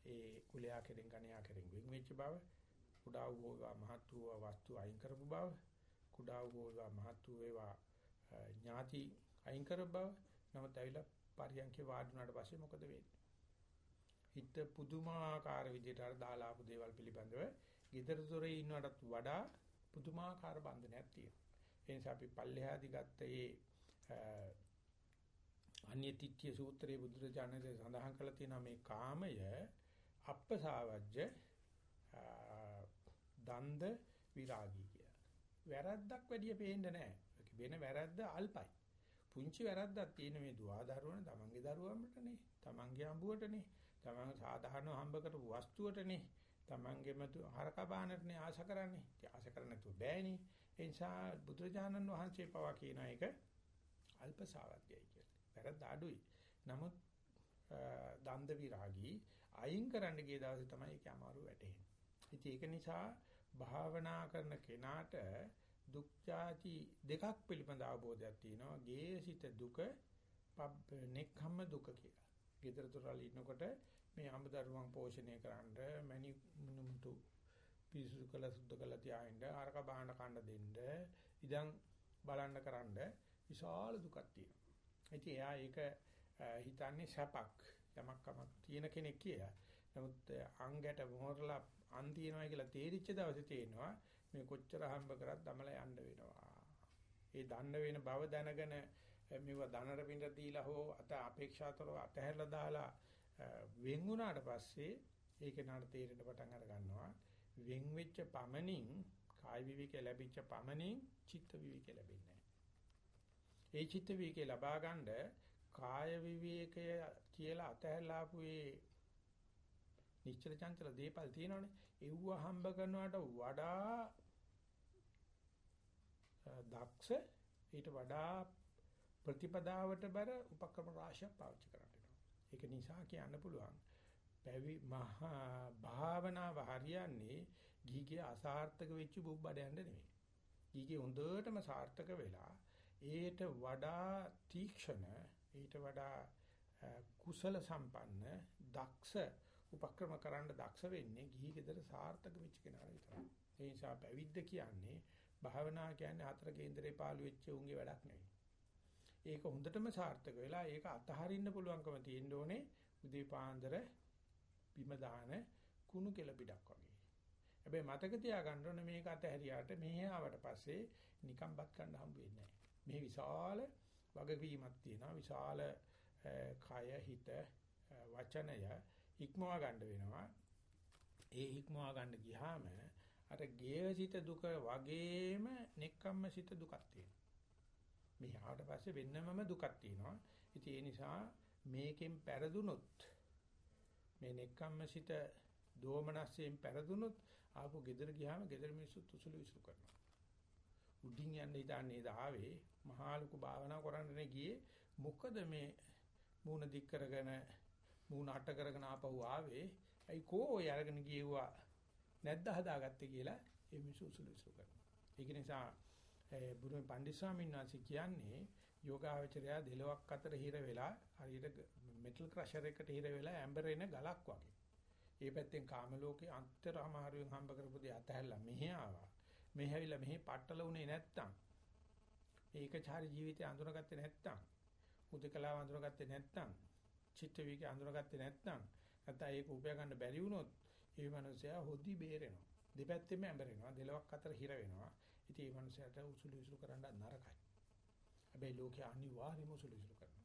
S1: ඒ කුලයා කෙරෙන් ගණයා කෙරෙන් වෙන් වෙච්ච බව කුඩා වූ මහත් වූ වස්තු අයින් කරපු බව කුඩා වූ මහත් වූ ඒවා ඥාති අයින් කර බව නමුත් ඇවිල්ලා පරියන්කේ වාඩි වුණාට පස්සේ මොකද වෙන්නේ හිත පුදුමාකාර විදිහට අර දාලා ආපු දේවල් පිළිබඳව gedara dore ඉන්නවටත් වඩා පුදුමාකාර බන්ධනයක් තියෙනවා. ඒ නිසා අපි පල්ලෙහාදී ගත්ත ඒ අන්‍යතිත්‍ය සූත්‍රයේ බුදුරජාණන්සේ සඳහන් කරලා තියෙනවා මේ කාමය අප්පසාවජ්‍ය දන්ද විරාගී කියලා. වැරද්දක් වැඩිය පේන්නේ නැහැ. වෙන වැරද්ද අල්පයි. පුංචි වැරද්දක් තියෙන මේ දුවා දරුවන තමන්ගේ දරුවන්ටනේ, තමන්ගේ අඹුවටනේ, තමන් සාධාරණව හම්බ කරපු වස්තුවටනේ තමන්ගේම හරක බානටනේ ආශ කරන්නේ. ඒ ආශ කරන්නේ නැතුව බෑනේ. ඒ නිසා බුදුරජාණන් වහන්සේ පවා කියන එක අල්ප සාවද්‍යයි කියලා. වැරද්ද අඩුයි. නමුත් දන්ද විරාගී අයින් කරන්න ගිය දවසේ තමයි ඒක අමාරු වැටෙන්නේ. ඉතින් ඒක නිසා භාවනා කරන කෙනාට දුක් જાති දෙකක් පිළිබඳ අවබෝධයක් තියෙනවා. ගේසිත දුක, නෙක්ඛම්ම දුක කියලා. ගෙදර දොරවල් ඉන්නකොට මේ අඹ දරුවන් පෝෂණය කරන්න මැනි මුනුමුතු පිරිසුදු කළ සුද්ධ කළ තියාින්න ආරක බාහන කන්න දෙන්න ඉදන් බලන්න කරන්න විශාල දුකක් තියෙනවා. ඉතින් එයා ඒක හිතන්නේ සැපක් යමක් කමක් තියෙන කෙනෙක් කියලා. නමුත් අංගයට මොහොරලා අන් තියනවා කියලා තේරිච්ච දවසේ තේනවා මේ කොච්චර හම්බ කරත් දමලා යන්න වෙනවා. ඒ දන්න වෙන බව දැනගෙන මේව ධනර පිට දීලා හෝ අත අපේක්ෂාතරව අතහැරලා දාලා වෙන් වුණාට පස්සේ ඒක නට තේරෙන්න පටන් අර ගන්නවා වෙන් වෙච්ච පමණින් කාය විවික ලැබිච්ච පමණින් චිත්ත විවික ලැබෙන්නේ ඒ චිත්ත විවික ලබා ගන්න කාය විවේකය කියලා අතහැරලා ආපු ඒ නිශ්චල චංචල දීපල් තියෙනවනේ ඒව හම්බ කරනවට වඩා දක්ෂ ඊට වඩා ප්‍රතිපදාවට බර උපක්‍රම රාශියක් පාවිච්චි කරන්න වෙනවා. ඒක නිසා කියන්න පුළුවන් පැවි මහා භාවනාව හරියන්නේ ගීගේ අසාර්ථක වෙච්ච බුබ්බඩයන්ට නෙමෙයි. ගීගේ හොඳටම සාර්ථක වෙලා ඒට වඩා තීක්ෂණ ඊට වඩා කුසල සම්පන්න දක්ෂ උපක්‍රම කරන්න දක්ෂ වෙන්නේ ගිහි ගෙදර සාර්ථක වෙච්ච කෙනාට විතරයි. ඒ නිසා පැවිද්ද කියන්නේ භාවනා කියන්නේ හතර කේන්දරේ පාළු වෙච්ච උන්ගේ වැඩක් නෙවෙයි. ඒක හොඳටම සාර්ථක වෙලා ඒක අතහරින්න පුළුවන්කම තියෙන්න ඕනේ උදේ පාන්දර බිම දාන කුණු කෙල පිටක් වගේ. හැබැයි මතක තියාගන්න ඕනේ මේක අතහැරියාට මෙහෙ ආවට පස්සේ නිකම්පත් ගන්න හම්බ වෙන්නේ නැහැ. මේ විශාල වගකීමක් තියෙනවා. විශාල කය හිත වචනය ඉක්මවා ගන්න වෙනවා. ඒ ඉක්මවා ගන්න ගියාම අර ගේහසිත දුක වගේම නෙක්කම්මසිත දුකක් තියෙනවා. මේ ආවට පස්සේ වෙන්නමම දුකක් තියෙනවා. ඉතින් ඒ නිසා මේකෙන් පෙරදුනොත් මේ නෙක්කම්මසිත දෝමනස්යෙන් පෙරදුනොත් ආපහු ගෙදර ගියාම ගෙදර මිනිස්සුත් උසුළු විසුළු කරනවා. උඩින් යන්න ඉඳන්නේ ආවේ මහා ලොකු භාවනා කරන්නනේ ගියේ මොකද මේ මූණ දික් කරගෙන මූණ අට කරගෙන ආපහු ආවේ ඇයි කෝ ඔය අරගෙන ගියුවා නැද්ද හදාගත්තේ කියලා ඒ මිනිස්සු උසුළු විසුළු කරනවා. ඒක නිසා බුදුන් පණ්ඩිත ස්වාමීන් වහන්සේ කියන්නේ යෝගාවචරය දෙලොක් අතර හිර වෙලා හරියට මෙටල් ක්‍රෂර් එකට හිර වෙලා ඇම්බර් එන ගලක් වගේ. ඒ පැත්තෙන් කාම ලෝකේ අන්තරාමාරුවෙන් හම්බ කරපු දේ අතහැරලා මෙහෙ ආවා. මෙහෙ ඇවිල්ලා මෙහෙ පట్టල උනේ නැත්තම් ඒකචාරී ජීවිතය අඳුනගත්තේ නැත්තම් උදකලාව අඳුනගත්තේ නැත්තම් චිත්ත වීක අඳුනගත්තේ නැත්තම් නැත්නම් ඒක උපය ගන්න බැරි වුණොත් ඒ මනුස්සයා හොදි බේරෙනවා. දෙපැත්තෙම ඇඹරෙනවා. දෙලොක් අතර හිර වෙනවා. ඉතින් මේ මනුස්සයාට උසුළු විසුළු කරන්න නරකයි. හැබැයි ලෝකේ අනිවාර්යයෙන්ම උසුළු විසුළු කරනවා.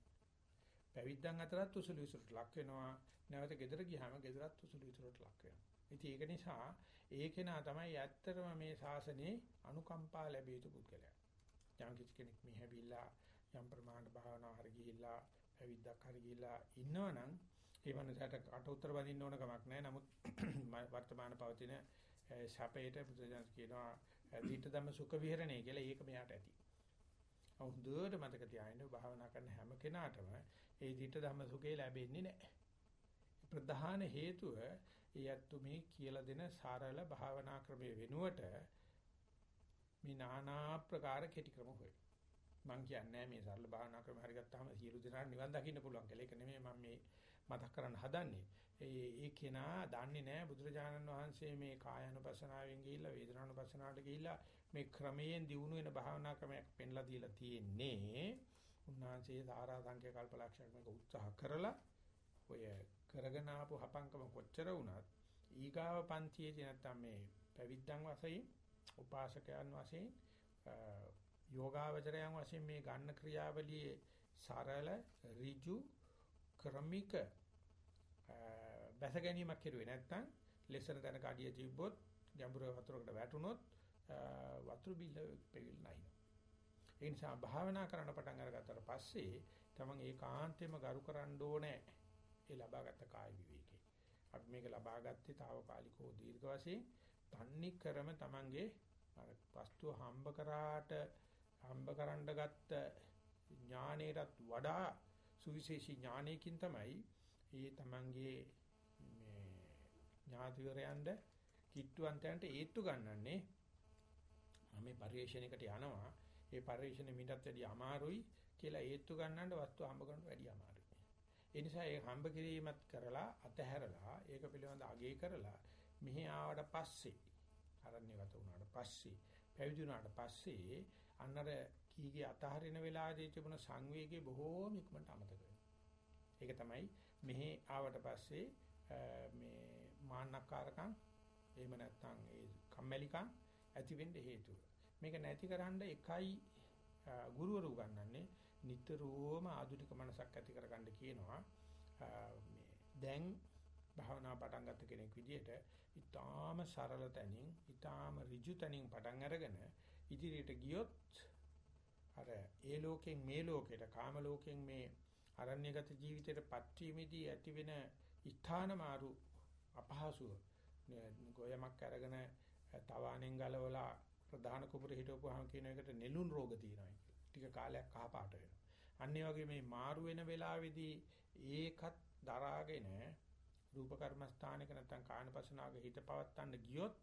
S1: පැවිද්දන් අතරත් උසුළු විසුළුට ලක් වෙනවා. නැවත ගෙදර ගියාම ගෙදරත් උසුළු විසුළුට ලක් වෙනවා. ඉතින් ඒක නිසා ඒකේනා තමයි ඇත්තටම මේ ශාසනයේ අනුකම්පා ලැබිය යුතු පුද්ගලයා. යම් කිසි කෙනෙක් මේ හැවිලා යම් ප්‍රමාණයට භාවනා හරි ගිහිල්ලා පැවිද්දක් හරි ගිහිල්ලා ඉන්නවනම් ඒ මනසට කට උතර බඳින්න ඕන කමක් නැහැ. නමුත් වර්තමාන පවතින ශපේට බුදුදහම කියනවා ධිට ධම්ම සුඛ විහරණය කියලා ඒක මෙයාට ඇති. හොඳට මතක තියාගන්න භාවනා කරන හැම කෙනාටම ඒ ධිට ධම්ම සුඛේ ලැබෙන්නේ නැහැ. ප්‍රධාන හේතුව ඒ ඇත්තු මේ කියලා දෙන සරල භාවනා ක්‍රමයේ වෙනුවට මේ নানা ආකාර කෙටි ක්‍රම හොයන. මම කියන්නේ මේ සරල භාවනා ක්‍රම හරි ගත්තාම සියලු දෙනා නිවන් දකින්න පුළුවන් කියලා. ඒක නෙමෙයි මම මේ මතක් කරන්න හදන්නේ. ඒ ඒ කෙනා දන්නේ නැහැ බුදුරජාණන් වහන්සේ මේ කායानुපසනාවෙන් ගිහිල්ලා වේදනානුපසනාවට ගිහිල්ලා මේ ක්‍රමයෙන් දියුණු වෙන භාවනා ක්‍රමයක් පෙන්ලා දීලා තියෙන්නේ. උන්වහන්සේ ධාරා සංඛ්‍යා කල්පලක්ෂයක් මේක උත්සාහ කරලා ඔය කරගෙන ආපු හපංකම කොච්චර වුණත් ඊගාව පන්තියේදී නැත්තම් මේ පැවිද්දන් වශයෙන් උපාසකයන් වශයෙන් යෝගාවචරයන් වශයෙන් මේ ගන්න ක්‍රියාවලියේ සරල ඍජු ක්‍රමික බැස ගැනීමක් කෙරුවේ නැත්නම් ලෙසන තැනක අඩිය තිබ්බොත් ගැඹුරු වතුරකට වැටුනොත් වතුර බිල්ල පෙවිල් නැහැ. ඒ නිසා භාවනා කරන්න පටන් අරගත්තට පස්සේ තමන් ඒකාන්තයෙන්ම ගරු කරන්න ඕනේ ඒ ලබාගත් කාය විවේකේ. අපි මේක ලබාගත්තේ తాවකාලිකව දීර්ඝ වශයෙන් තන්නේ ක්‍රම තමන්ගේ වස්තුව හම්බ කරාට හම්බ කරන්න ගත්ත ඥානයටත් වඩා සුවිශේෂී ඥානයකින් තමයි ඒ තමන්ගේ මේ ඥාතිවරයන්ද කිට්ටුවන්තයන්ට ඒත්තු ගන්නන්නේ මේ පරිශ්‍රණයකට යනවා ඒ පරිශ්‍රණය මිටත් වැඩි අමාරුයි කියලා ඒත්තු ගන්නට වස්තු හම්බ කරනට වැඩි අමාරුයි. ඒ නිසා ඒ හම්බ කිරීමත් කරලා අතහැරලා ඒක පිළිබඳ අගය කරලා මෙහි ආවට පස්සේ අරණ්‍යගත වුණාට පස්සේ පැවිදි වුණාට පස්සේ අන්නර කීගේ අතහරින වෙලාවේදී තිබුණ සංවේගය බොහෝම ඉක්මනට අමතක වෙනවා. ඒක තමයි මෙහි ආවට පස්සේ මේ මාන්නකාරකම් එහෙම නැත්නම් ඒ කම්මැලිකම් ඇති වෙන්න හේතුව. මේක නැතිකරන්න එකයි ගුරුවරු උගන්වන්නේ නිතරම ආධුනික මනසක් ඇති කරගන්න කියනවා. මේ දැන් භාවනා පටන් ගත්ත කෙනෙක් විදිහට ඊටාම සරල තැනින් ඊටාම ඍජු තැනින් පටන් අරගෙන ඉදිරියට ගියොත් අර ඒ ලෝකෙන් මේ ලෝකෙට කාම ලෝකෙන් මේ අරණ්‍යගත ජීවිතයට පත්වීමේදී ඇතිවෙන ඊථාන මාරු අපහසුව ගොයමක් අරගෙන තවාණෙන් ගලවලා ප්‍රධාන කුපුර හිටවපුවාම කියන එකට නෙළුම් රෝග තියෙනවා ටික කාලයක් කහපාට වෙනවා. අන්න වගේ මේ මාරු වෙන වෙලාවේදී ඒකත් දරාගෙන රූප කර්මස්ථානයක නැත්නම් කායනපසනාවක හිත පවත්තන්න ගියොත්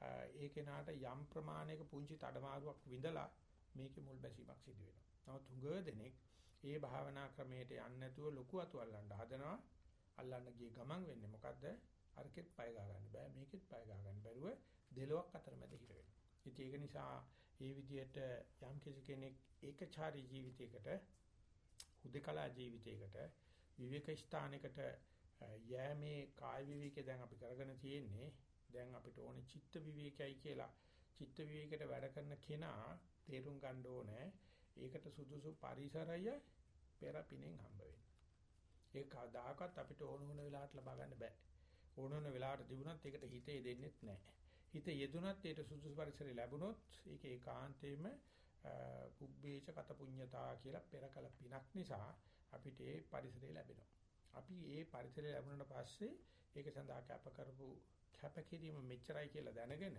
S1: ඒ කෙනාට යම් ප්‍රමාණයක පුංචි තඩමාරුවක් විඳලා මේකේ මුල් බැසීමක් සිදු වෙනවා. නමුත් හුඟ දෙනෙක් ඒ භාවනා ක්‍රමයට යන්නේ නැතුව ලොකු අතු අල්ලන්න හදනවා. අල්ලන්න ගිය ගමන් වෙන්නේ මොකද්ද? අරකෙත් පය ගා ගන්න බෑ මේකෙත් පය ගා ගන්න බැරුව දෙලොක් අතරමැද හිර වෙනවා. ඉතින් ඒක නිසා මේ විදිහට යම් කෙනෙක් ඒකචාරී ජීවිතයකට හුදකලා ජීවිතයකට විවේක ස්ථානයකට යෑමේ කාය විවේකේ දැන් අපි කරගෙන තියෙන්නේ දැන් අපිට ඕනේ චිත්ත විවේකයි කියලා චිත්ත විවේකයට වැඩ කරන කෙනා තේරුම් ගන්න ඕනේ ඒකට සුදුසු පරිසරය පෙරපිනෙන් හම්බ වෙන්නේ. ඒක කවදාකවත් අපිට ඕන වුණ වෙලාවට ලබා ගන්න බෑ. ඕන වුණ වෙලාවට තිබුණත් ඒකට හිතේ දෙන්නෙත් නැහැ. හිත යෙදුනත් ඒට සුදුසු පරිසරය ලැබුණොත් ඒක ඒකාන්තයෙන්ම පුබ්බේච කත පුඤ්ඤතා කියලා පෙරකල පිනක් නිසා අපිට ඒ පරිසරය ලැබෙනවා. අපි ඒ පරිසරය ලැබුණාට පස්සේ ඒක සඳහා කැප කරපු කැපකිරීම මෙච්චරයි කියලා දැනගෙන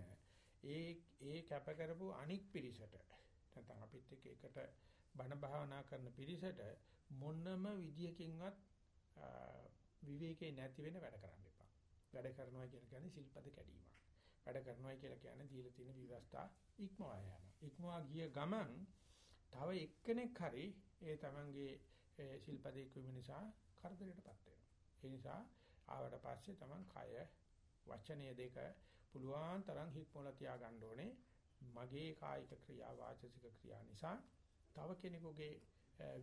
S1: ඒ ඒ කැප කරපු අනික් පිරිසට නැත්නම් අපිත් එක්ක එකට බණ භාවනා කරන පිරිසට මොනම විදියකින්වත් විවේකේ නැති වෙන වැඩ කරන්න එපා. වැඩ කරනවා කියන කියන්නේ සිල්පද කැඩීමක්. වැඩ කරනවා කියලා කියන්නේ දීලා තියෙන විවස්ථා ඉක්මවා යනවා. ඉක්මවා ගිය ගමන් තව එක්කෙනෙක් හරි ඒ තමන්ගේ සිල්පද ඉක්වීම නිසා කරදරයටපත් වෙනවා. ඒ නිසා ආවට පස්සේ තමන් කය වචනය දෙක පුළුවන් තරම් හික්මවලා තියාගන්න ඕනේ. මගේ කායික ක්‍රියා වාචසික ක්‍රියා නිසා තව කෙනෙකුගේ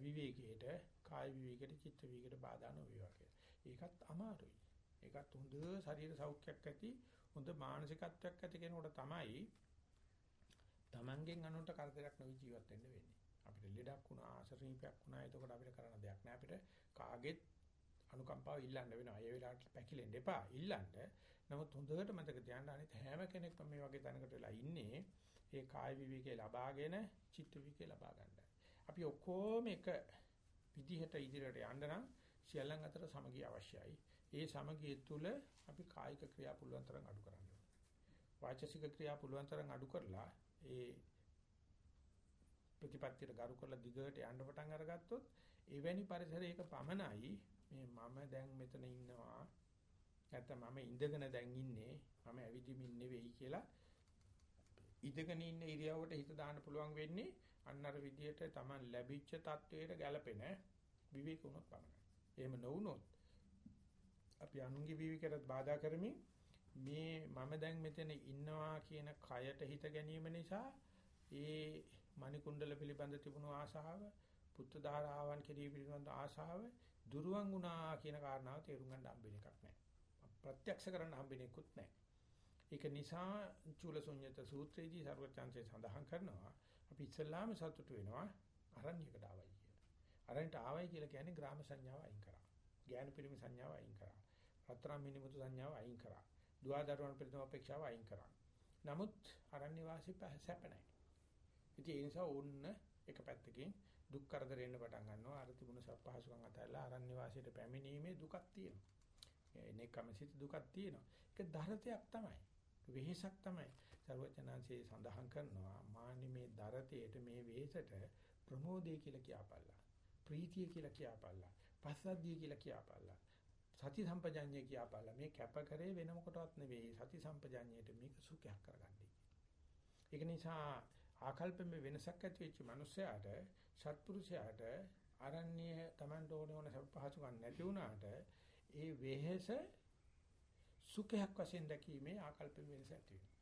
S1: විවේකයට කාය විවේකයට චිත්ත විවේකයට බාධා නොවේවා කියලා. ඒකත් අමාරුයි. ඒකත් හොඳ ශරීර සෞඛ්‍යයක් ඇති හොඳ මානසිකත්වයක් ඇති කෙනෙකුට තමයි Tamangen අනුන්ට කරදරයක් නොවි ජීවත් වෙන්න වෙන්නේ. අපිට ලෙඩක් වුණා ආසරීපයක් වුණා එතකොට අපිට කරන්න දෙයක් නෑ අපිට කාගෙත් අනුකම්පාව ඉල්ලන්න වෙනවා. ඒ වෙලාවට පැකිලෙන්න එපා. ඉල්ලන්න. නමුත් හොඳට මතක තියාගන්න අනිත් හැම කෙනෙක්ම මේ වගේ තැනකට වෙලා ඉන්නේ ඒ කාය විවිකේ ලබාගෙන චිත්ත විවිකේ ලබා ගන්නයි. අපි ඔක්කොම එක විදිහට ඉදිරියට යන්න නම් සියල්ලන් අතර සමගිය අවශ්‍යයි. ඒ සමගිය තුල අපි කායික ක්‍රියා පුළුවන් තරම් අඩු කරන්න වාචසික ක්‍රියා පුළුවන් තරම් අඩු කරලා ඒ ප්‍රතිපත්තියට ගරු කරලා දිගට යන්න පටන් අරගත්තොත් එවැනි පරිසරයක පමණයි මේ මම දැන් මෙතන ඉන්නවා. නැත්නම් මම ඉඳගෙන දැන් ඉන්නේ. මම ඇවිදිමින් නෙවෙයි කියලා ඉඳගෙන ඉන්න ඉරියව්වට හිත දාන්න පුළුවන් වෙන්නේ අන්නර විදියට Taman ලැබිච්ච தത്വයට ගැළපෙන විවේක වුණොත් පමණයි. එහෙම නොවුනොත් අපි අනුන්ගේ විවේකයට බාධා කරමින් මේ මම දැන් මෙතන ඉන්නවා කියන කයට හිත ගැනීම නිසා ඒ මණිකුණ්ඩල පිළිබඳ තිබුණු ආශාව පුත්ත ධාරාවන් කෙරෙහි පිළිබඳ ආශාව දුරුවන් වුණා කියන කාරණාව තේරුම් ගන්න හම්බෙන එකක් නැහැ. ප්‍රත්‍යක්ෂ කරන්න හම්බෙන්නේකුත් නැහැ. ඒක නිසා චූලසුඤ්ඤත සූත්‍රයේදී සර්වචාන්සේ සඳහන් කරනවා අපි ඉස්සල්ලාම සතුටු වෙනවා අරණ්‍යයකට ආවයි කියලා. අරණ්‍යට ආවයි කියලා කියන්නේ ග්‍රාම සංඥාව අයින් කරා. ඥාන පිරිමි සංඥාව අයින් කරා. රත්තරන් මිනිමුතු සංඥාව අයින් කරා. දුවදරුවන් පිළිතුරු අපේක්ෂාව අයින් කරා. නමුත් අරණ්‍ය වාසී සැප නැහැ. ඉතින් ඒ නිසා ඕන්න එක පැත්තකින් දුක් කරදර එන්න පටන් ගන්නවා. අර තිබුණ සප්පහසුකම් අතහැරලා අරණ්‍ය වාසයට පැමිණීමේ දුකක් තියෙනවා. එනේකම සිට දුකක් තියෙනවා. ඒක ධරතයක් තමයි. වෙහෙසක් තමයි. සර්වචනාංශයේ සඳහන් කරනවා මානි මේ ධරතයට මේ වෙහෙසට ප්‍රමෝදය කියලා කියපල්ලා. ප්‍රීතිය කියලා කියපල්ලා. පස්සද්ධිය කියලා කියපල්ලා. සති සම්පජඤ්ඤය කියපල්ලා. මේ කැප කරේ වෙන මොකටවත් නෙවෙයි. සති සම්පජඤ්ඤයට මේක සුඛයක් කරගන්නයි. ඒක නිසා ආකල්පෙම වෙනසක් ඇති වෙච්ච මිනිස්සයාට සත්පුරුෂයාට අරණ්‍ය Tamanට ඕනේ ඕන පහසුකම් නැති වුණාට ඒ වෙහෙස සුඛයක් වශයෙන් දැකීමේ ආකල්පෙම වෙනස ඇති වෙනවා.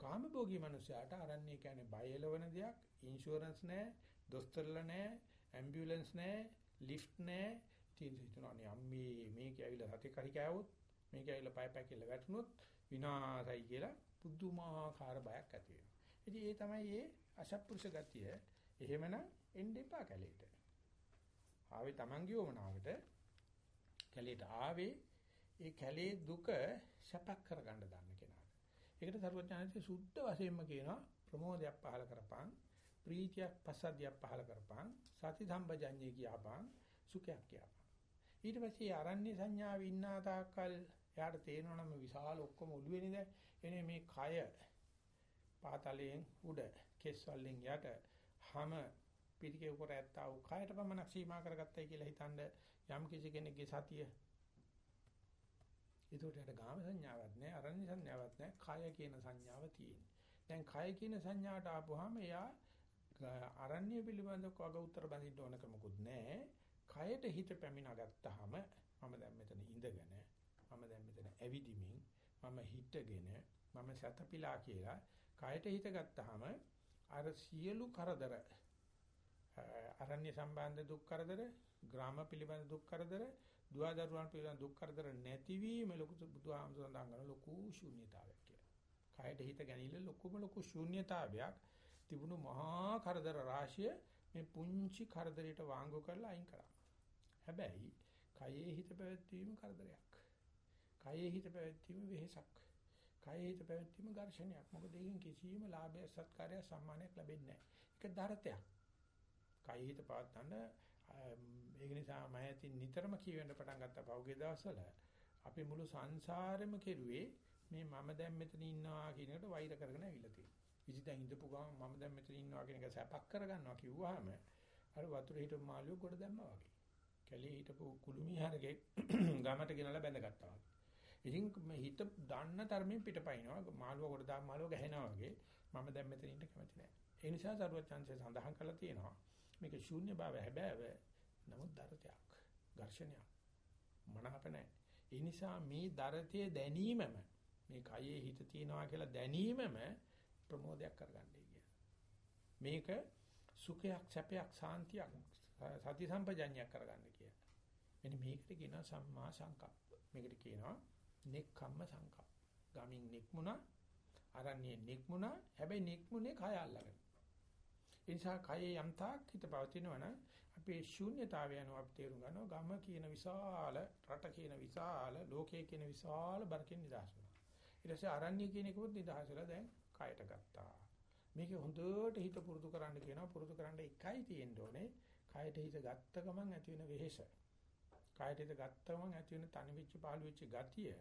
S1: කාමභෝගී මිනිස්සයාට අරණ්‍ය කියන්නේ බය එලවන දෙයක්, ඉන්ෂුරන්ස් නැහැ, දොස්තරලා නැහැ, ඇම්බියුලන්ස් නැහැ, ලිෆ්ට් නැහැ. තියෙන හිතනවා අම්මේ මේක ඇවිල්ලා සතේ කරි කෑවොත්, මේක ඇවිල්ලා පය පය කියලා වැටුනොත් විනාසයි කියලා පුදුමාකාර බයක් ඇති වෙනවා. ඉතින් ඒ තමයි මේ අසත්පුරුෂ ගතිය. එහෙමනම් එන්න එපා කැලේට. ආවේ Taman ගියවමනාවට කැලේට ආවේ ඒ කැලේ දුක සැපක් කරගන්න දන්න කෙනාට. ඒකට සරුවඥාන්සේ සුද්ධ වශයෙන්ම කියනවා ප්‍රමෝදයක් පහල කරපන්, ප්‍රීතියක් පසද්දයක් පහල කරපන්, සති සම්පජඤ්ඤය කියපන්, සුඛයක් කියපන්. ඊට පස්සේ ආරණ්‍ය සංඥාව ඉන්නා තාක්කල් එයාට තේරෙනවා නම් විශාල ඔක්කොම ඔළුවේනේ දැන් එනේ මේ කය පාතලයෙන් උඩ කෙස් වලින් යට හැම පිටිකේ උඩ ඇත්තා වූ කයට පමණක් සීමා කරගත්තයි කියලා හිතනද යම් කිසි කෙනෙක්ගේ සතිය ඒකට යට ගාම සංඥාවක් නැහැ අරණ්‍ය සංඥාවක් නැහැ කය කියන සංඥාව තියෙන්නේ. දැන් කය කියන සංඥාවට ආපුවාම එයා අරණ්‍ය පිළිබඳව වග උත්තර බඳින්න ඕනකමකුත් නැහැ. කයට හිත පැමිණ ගත්තාම මම දැන් මෙතන ඉඳගෙන මම දැන් මෙතන ඇවිදිමින් මම හිටගෙන මම සතපිලා කියලා කයට හිත ගත්තාම අර සියලු කරදර අරණ්‍ය සම්බන්ධ දුක් කරදර, ග්‍රාම පිළිබඳ දුක් කරදර, දුවදරුවන් පිළිබඳ දුක් කරදර නැතිවීම ලොකු බුදුහාමුදුරන් සඳහන් කරන ලොකු ශූන්‍යතාවයක් කියලා. කයට හිත ගැනීම ලොකුම ලොකු ශූන්‍යතාවයක් තිබුණු මහා කරදර රාශිය මේ පුංචි කරදරයට වාංගු කරලා අයින් කරා. හැබැයි කයේ හිත පැවැත්වීම කරදරයක්. කයේ හිත පැවැත්වීම වෙහෙසක්. කයේ හිත පැවැත්වීම ඝර්ෂණයක්. මොකද ඒකෙන් කිසියම් ලාභය සත්කාරය සම්මානයක් ලැබෙන්නේ නැහැ. ඒක දරතයක්. කයේ හිත පවත්තන්න ඒක නිසා මම ඇතින් නිතරම කියවෙන්න පටන් ගත්තා පහුගිය දවස්වල අපි මුළු සංසාරෙම කෙරුවේ මේ මම දැන් මෙතන ඉන්නවා කියන එකට වෛර කරගෙන ඇවිල්ලා තියෙනවා. ඉතින් දැන් ඉඳපු ගමන් මම දැන් මෙතන ඉන්නවා කියන එක සැපක් කරගන්නවා කිව්වහම අර වතුර හිටපු මාළුව ගොඩ දැම්මා වගේ. කැලේ හිටපු කුළුමී හරකෙක් ගමට ගෙනලා බැඳගත්තා වගේ. ඉතින් මේ හිත දන්න තරමින් පිටපයින්නවා මාළුව කොට දාම මාළුව ගහනවා වගේ මම දැන් මෙතන ඉන්න කැමති නැහැ. ඒ නිසා සරුවත් chance සඳහන් කරලා තියෙනවා. මේක ශූන්‍ය භාවය හැබෑව. නමුත් දරතයක්, ඝර්ෂණයක් මනහප නැහැ. ඒ නිසා මේ දරතේ දැනීමම මේ කයේ හිත තියනවා කියලා දැනීමම ප්‍රමෝදයක් කරගන්නයි කියන. මේක සුඛයක්, සැපයක්, සාන්තියක්, සති සම්පජඤ්ඤයක් කරගන්න කියන. මෙන්න මේකට කියනවා සම්මා සංකප්ප. මේකට කියනවා නෙක්ඛම්ම සංකප්ප. ගමින් නික්මුණා, අරන්නේ නික්මුණා, හැබැයි නික්මුනේ කය අල්ලගෙන. ඒ නිසා කයේ යම්තාක් හිත පවතිනවා නම් අපේ ශූන්‍යතාවය යනවා අපි තේරුම් ගන්නවා ගම කියන විශාල රට කියන විශාල ලෝකයේ කියන විශාල බරකින් නිදහස් වෙනවා. ඊට පස්සේ අරණ්‍ය කියන එකවත් නිදහස් වෙලා දැන් කයට ගත්තා. මේක හොඳට හිත පුරුදු කරන්න කියනවා පුරුදු කරන්න එකයි තියෙන්න ඕනේ. කයට හිත ගත්ත ගමන් ඇති වෙන වෙහෙස. කයට හිත ගත්ත ගමන් ඇති වෙන තනි වෙච්ච පහළු වෙච්ච ගතිය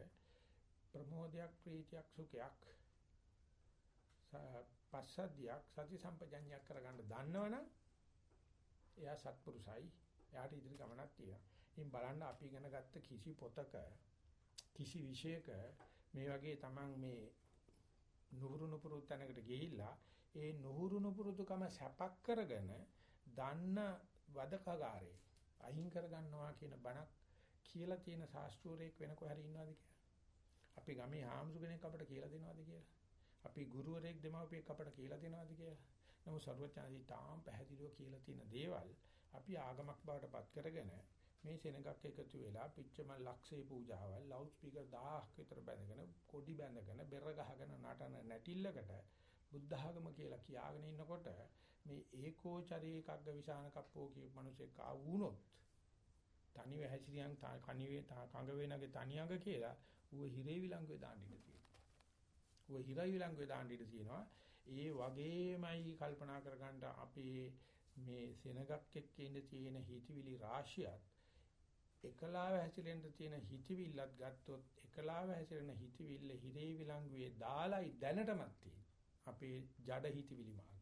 S1: ප්‍රමෝදයක් ප්‍රීතියක් සුඛයක් පස්සද්ධියක් සති සම්පජඤ්ඤයක් කරගන්න දන්නවනම් එයා සත්පුරුසයි. එයාට ඉදිරි ගමනක් තියෙනවා. ඉතින් බලන්න අපි ඉගෙන ගත්ත කිසි පොතක කිසි විෂයක මේ වගේ Taman මේ නුහුරු නුපුරු තැනකට ගිහිල්ලා ඒ නුහුරු නුපුරුතුකම සැපක් කරගෙන දන්න වදකගාරේ අහිං කරගන්නවා කියන බණක් කියලා තියෙන ශාස්ත්‍රෝරේක් වෙන කොහරි ඉන්නවද කියලා. අපි ගමේ ආම්සු කෙනෙක් අපට කියලා දෙනවද කියලා. අපි ගුරුවරයෙක් දෙමව්පියෙක් අපට කියලා දෙනවද කියලා. නමුත් සර්වඥාදී තාම පැහැදිලිව කියලා තියෙන දේවල් අපි ආගමක් බවට පත් කරගෙන මේ සෙනගක් එකතු වෙලා පිච්චම ලක්ෂේ පූජාවල් ලවුඩ් ස්පීකර් 1000ක් විතර බැඳගෙන කොඩි බැඳගෙන බෙර ගහගෙන නටන නැටිල්ලකට බුද්ධ ආගම කියලා කියාගෙන ඉන්නකොට මේ ඒකෝචරී එකක්ග විසාන කප්පෝ කියපු මිනිසෙක් ආවුනොත් තනිව හැසිරියන් කණිවේ කඟ වේනගේ තනියඟ කියලා ඌ හිරේ විලංගුවේ දාන්න ඉඩ තියෙනවා. ඌ හිරේ විලංගුවේ දාන්න ඉඩ තියෙනවා. ඒ වගේමයි කල්පනා කරගන්න අපේ මේ සෙනගක් එක්ක ඉඳ තියෙන හිතවිලි රාශියත් එකලාව හැසිරෙන්න තියෙන හිතවිල්ලත් ගත්තොත් එකලාව හැසිරෙන හිතවිල්ල හිරේ විලංගුවේ දාලයි දැනටමත් තියෙන්නේ. අපේ ජඩ හිතවිලි මාර්ගේ.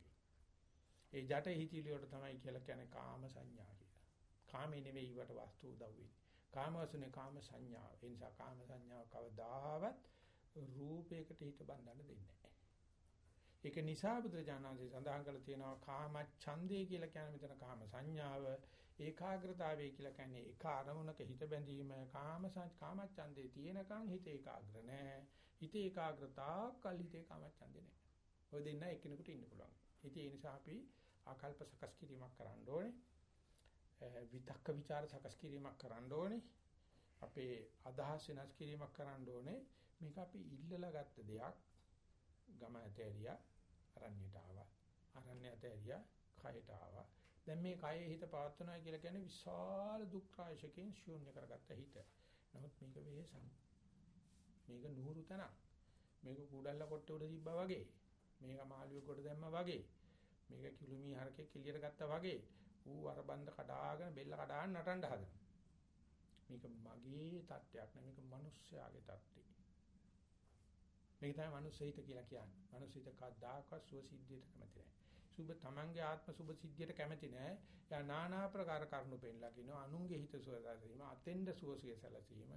S1: ඒ ජඩ හිතවිලි වලට තමයි කියලා කියන්නේ කාම සංඥා කියලා. කාමේ නෙවෙයි වට වස්තු උදව් වෙන්නේ. කාම වසුනේ කාම සංඥා. ඒ නිසා කාම සංඥාව කවදාවත් රූපයකට හිත බඳින්න දෙන්නේ නැහැ. ඒක නිසා බුදුරජාණන්සේ සඳහන් කරලා තියෙනවා කාම ඡන්දේ කියලා කියන්නේ මෙතන කාම සංඥාව ඒකාග්‍රතාවය කියලා කියන්නේ එක අරමුණක හිත බැඳීම කාම කාමච්ඡන්දේ තියෙනකන් හිත ඒකාග්‍ර නැහැ. හිත ඒකාග්‍රතාවක් කල් හිතේ කාමච්ඡන්දේ නැහැ. ඔය දෙන්න එකිනෙකට ඉන්න පුළුවන්. ඉතින් ඒ නිසා අපි ආකල්ප සකස් කිරීමක් කරන්න ඕනේ. විතක්ක ਵਿਚාර සකස් කිරීමක් කරන්න ඕනේ. අපේ අදහස් වෙනස් කිරීමක් කරන්න ඕනේ. මේක අපි ඉල්ලලා ගත්ත දෙයක්. ගම ඇතේරියා අරණ්‍යට ආවා. අරණ්‍ය ඇතේරියා කයට ආවා. දැන් මේ කයේ හිත පවත්වනවා කියලා කියන්නේ විශාල දුක් රාශියකින් ශූන්‍ය කරගත්ත හිත. නමුත් මේක වෙහසක්. මේක නూరుතනක්. මේක කුඩල්ල කොට්ට උඩ තිබ්බා වගේ. මේක මාළුවේ කොට දැම්මා වගේ. මේක කිලුමී හරකෙක් කෙලියට ගත්තා වගේ ඌ අර බන්ද කඩාගෙන බෙල්ල කඩාගෙන නටන්න හදනවා. මේක මගේ தත්ත්වයක් නෙමෙයි මේක මිනිස්යාගේ தත්ත්වය. මේක තමයි මිනිස්සිත කියලා කියන්නේ. මිනිස්සිත කද්දාකවත් සුවසිද්ධියට කැමති නැහැ. සුබ තමන්ගේ ආත්ම සුබ සිද්ධියට කැමති නැහැ. යා নানা ප්‍රකාර කරුණු පෙන්ලා කියනවා. අනුන්ගේ හිත සුවසැලසීම, අතෙන්ද සුවසිය සැලසීම,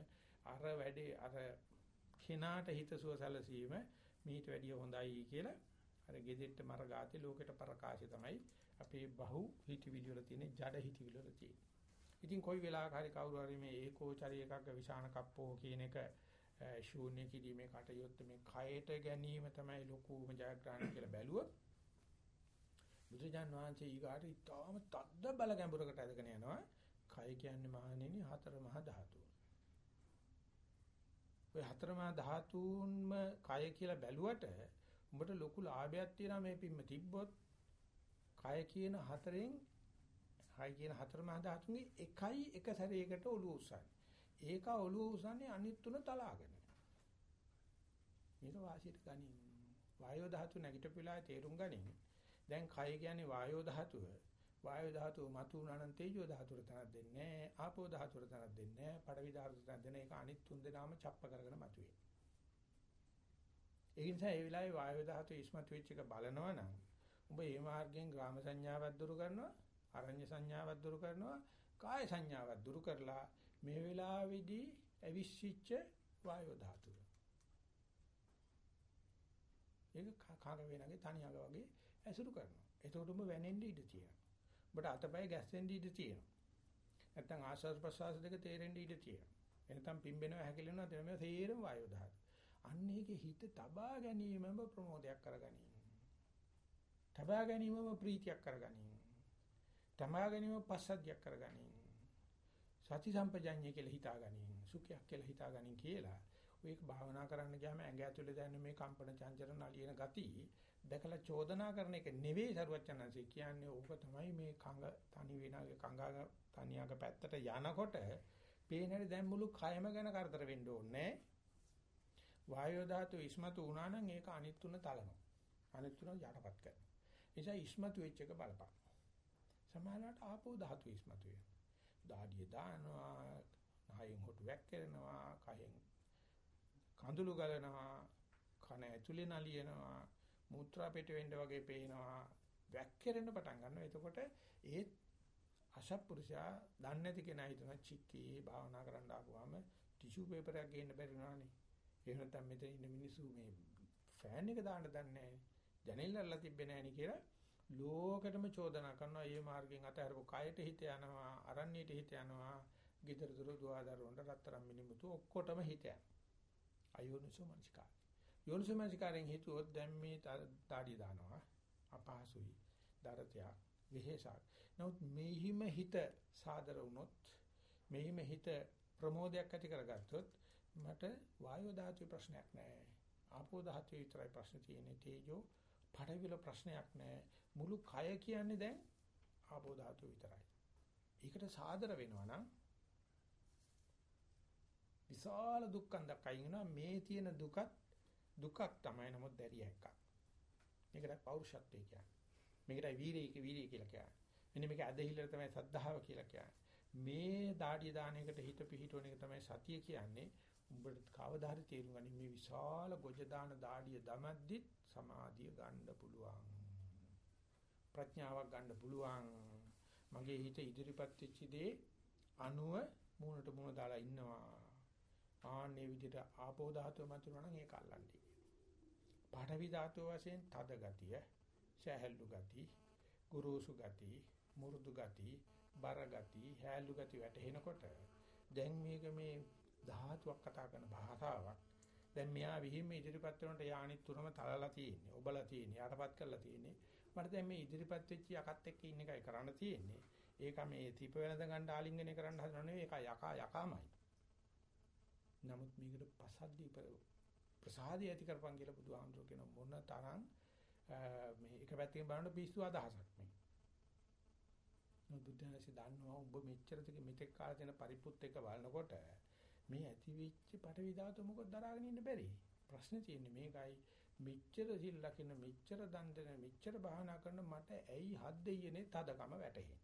S1: අර වැඩේ අර කෙනාට හිත සුවසැලසීම මීට වැඩිය හොඳයි කියලා අර gedeට මර ගාතේ ලෝකෙට ප්‍රකාශය තමයි අපේ බහු හිතවිලි වල තියෙන ජඩ හිතවිලි වල තියෙන. ඉතින් කොයි වෙලාවක හරි කවුරු හරි මේ ඒකෝචරී එකක් විශාන කප්පෝ කියන එක ශූන්‍ය කිරීමේ කටයුත්ත මේ කයට ගැනීම තමයි ලොකුම ජයග්‍රහණ කියලා බැලුවොත් බුදුජාන් වහන්සේ ඊගාට ඉතාම තද්ද බල ගැඹුරකට අදගෙන යනවා. කය කියන්නේ මහණෙනි හතර මහා ධාතුන්. ඔය හතර මහා ධාතුන්ම කය කියලා බැලුවට උඹට ලොකු ලාභයක් තියෙනවා මේ පිම්ම තිබ්බොත් කය කියන හතරෙන් කය කියන හතර මහා ධාතුන්ගේ එකයි එක සැරයකට ඔලුව උස්සන්නේ. ඒක ඔලුව උස්සන්නේ අනිත් තුන තලාගෙන. මේක වාසියට ගනින්. වායෝ ධාතු නැගිටපිලා තේරුම් ගනින්. දැන් කය කියන්නේ වායෝ ධාතුව. වායෝ ධාතුව මතු උනනන් තේජෝ ධාතුවට තනක් දෙන්නේ නැහැ. ආපෝ ධාතුවට තනක් දෙන්නේ නැහැ. පඩවි ධාතුවට තනක් දෙන එක අනිත් තුන් දෙනාම ڇප්ප කරගෙන මතුවේ. ඒ නිසා ඒ වෙලාවේ වායෝ ධාතුව ඉස්මතු වෙච්ච එක බලනවා නම් උඹ මේ මාර්ගයෙන් ග්‍රාම සංඥාවක් දුරු කරනවා, අරඤ්‍ය සංඥාවක් දුරු කරනවා, කාය සංඥාවක් දුරු කරලා මේ වෙලාවේදී අවිශ්චිච්ච වායෝ ධාතුව. ඒක කාග වෙනගේ තනියඟ වගේ ඇසුරු කරනවා. එතකොට ඔබ වැනෙන්න ඉඩ තියෙනවා. ඔබට අතපය ගැස්සෙන්න ඉඩ තියෙනවා. නැත්තම් ආශ්වාස ප්‍රශ්වාස දෙක තේරෙන්න ඉඩ තියෙනවා. එනතම් පිම්බෙනවා හැකිලෙනවා තේරෙනවා තේරෙම වායු දහතු. අන්න ඒකේ හිත තබා ගැනීමම ප්‍රමෝදයක් කරගනින්න. තබා ගැනීමම ප්‍රීතියක් කරගනින්න. තබා ගැනීමම පස්සද්ධියක් කරගනින්න. සති සම්පජඤ්ඤය කියලා හිතාගනින්න. සුඛයක් කියලා හිතාගනින්න කියලා. ඔයක භාවනා කරන්න ගියාම ඇඟ ඇතුලේ දැනෙන මේ කම්පන චංචල නලියන ගති දැකලා චෝදනා කරන එක නෙවෙයි සරුවචනanse කියන්නේ ඕක තමයි මේ කඟ තනි වෙනාගේ කඟාග තනියාග පැත්තට යනකොට පේනනේ දැන් මුළු කයම ගැන කරදර වෙන්න ඕනේ වායෝ ධාතු ඉස්මතු වුණා නම් ඒක අනිත් තුන තලනවා. අනිත් තුන යටපත් කරනවා. නිසා ඉස්මතු වෙච්ච එක බලපන්. සමානලට ආපෝ ධාතු ඉස්මතු වෙනවා. දාඩිය දානවා නහයෙන් හොටු වැක්කෙනවා කයෙන් කඳුළු ගලනවා කන ඇතුලේ නලියනවා මූත්‍රා පිට වෙන්න වගේ පේනවා. වැක්කිරෙන්න පටන් ගන්නවා. එතකොට ඒ අසත්පුරුෂයා දන්නේ නැති කෙනා හිතන චික්කේ භාවනා කරන්න ආපුවාම ටිෂු පේපර් එකක් ගේන්න බැරි නෑනේ. එහෙම නැත්නම් මෙතන ඉන්න මිනිස්සු මේ ෆෑන් එක දාන්න දන්නේ නැහැ. ජනෙල්ලල්ලා තිබ්බේ නැහැ කියලා ලෝකෙටම චෝදනා කරනවා. මේ මාර්ගෙන් අතහැරපු කයට හිත යනවා අරණ්‍යයට හිත යනවා ගෙදර දොර දුවදර වොන්ට රත්තරන් මිනිමුතු ඔක්කොටම හිත යනවා. අයෝනිසෝ මනසිකාර යෝනිසෝ මනසිකාරෙන් හිතුවොත් දැන් මේ තාඩිය දානවා අපහසුයි දරතයක් විහෙසක්. නමුත් මෙහිම හිත සාදර වුණොත් මෙහිම හිත ප්‍රමෝදයක් ඇති කරගත්තොත් මට වායෝ ධාතුවේ ප්‍රශ්නයක් නැහැ. ආපෝ ධාතුවේ විතරයි ප්‍රශ්න තියෙන්නේ. තේජෝ පඩවිල ප්‍රශ්නයක් නැහැ. මුළු කය කියන්නේ දැන් ආපෝ ධාතුව විතරයි. ඒකට සාදර වෙනවා නම් විශාල දුක්ඛන්දක් අයින් වෙනවා. මේ තියෙන දුකත් දුකක් තමයි නමුත් දැරිය එකක්. මේකට පෞරුෂත්වය කියන්නේ. මේකට වීරිය වීරිය කියලා කියන්නේ. මෙන්න මේක ඇදහිල්ල තමයි සද්ධාව කියලා කියන්නේ. මේ দাঁඩිය දාන එකට හිත පිහිටවන එක තමයි සතිය කියන්නේ. උඹට කවදා හරි තේරුම් ගනි මේ විශාල ගොජ දාන දාඩිය දමද්දි සමාධිය ගන්න පුළුවන්. ප්‍රඥාවක් ගන්න පුළුවන්. මගේ හිත ඉදිරිපත් වෙච්ච දේ අනුව මූණට මූණ දාලා ඉන්නවා. ආන්නේ විදිහට ආපෝ ධාතුව මතුනනම් ඒක අල්ලන්නේ. පාඨවි ධාතුව වශයෙන් තද ගතිය සහැල්ලු ගති ගුරුසු ගති මුරුදු ගති බර ගති හැල්ලු ගති වැටෙනකොට දැන් මේක මේ ධාතුවක් කතා කරන භාෂාවක්. දැන් මෙයා විහිම ඉදිරිපත් කරනට යානිත් තුනම තලලා තියෙන්නේ. ඔබලා තියෙන්නේ. යටපත් කරලා තියෙන්නේ. මට දැන් මේ ඉදිරිපත් වෙච්ච යකත් එක්ක ඉන්න එකයි කරන්න තියෙන්නේ. ඒක මේ තිප වෙනද ගන්න ආලිංගනය කරන්න හදනව නෙවෙයි. ඒක යකා යකාමයි. නමුත් මේකට පසද්දී ප්‍රසාදය ඇති කරපන් කියලා බුදුහාමුදුරුවෝ කියන මොන තරම් මේ එක පැත්තකින් බලනකොට පිස්සු අදහසක් මේ. බුදුහාමසේ දන්නවා ඔබ මෙච්චර තික මෙතෙක් කාලේ දෙන පරිපුත් එක බලනකොට මේ ඇති වෙච්ච පටවි ධාතු මොකද දරාගෙන ඉන්න බැරි? ප්‍රශ්නේ තියෙන්නේ මේකයි. මෙච්චර සිල් ලකින මෙච්චර දන් දෙන මෙච්චර බහනා කරන මට ඇයි හත් දෙයියනේ තදකම වැටෙන්නේ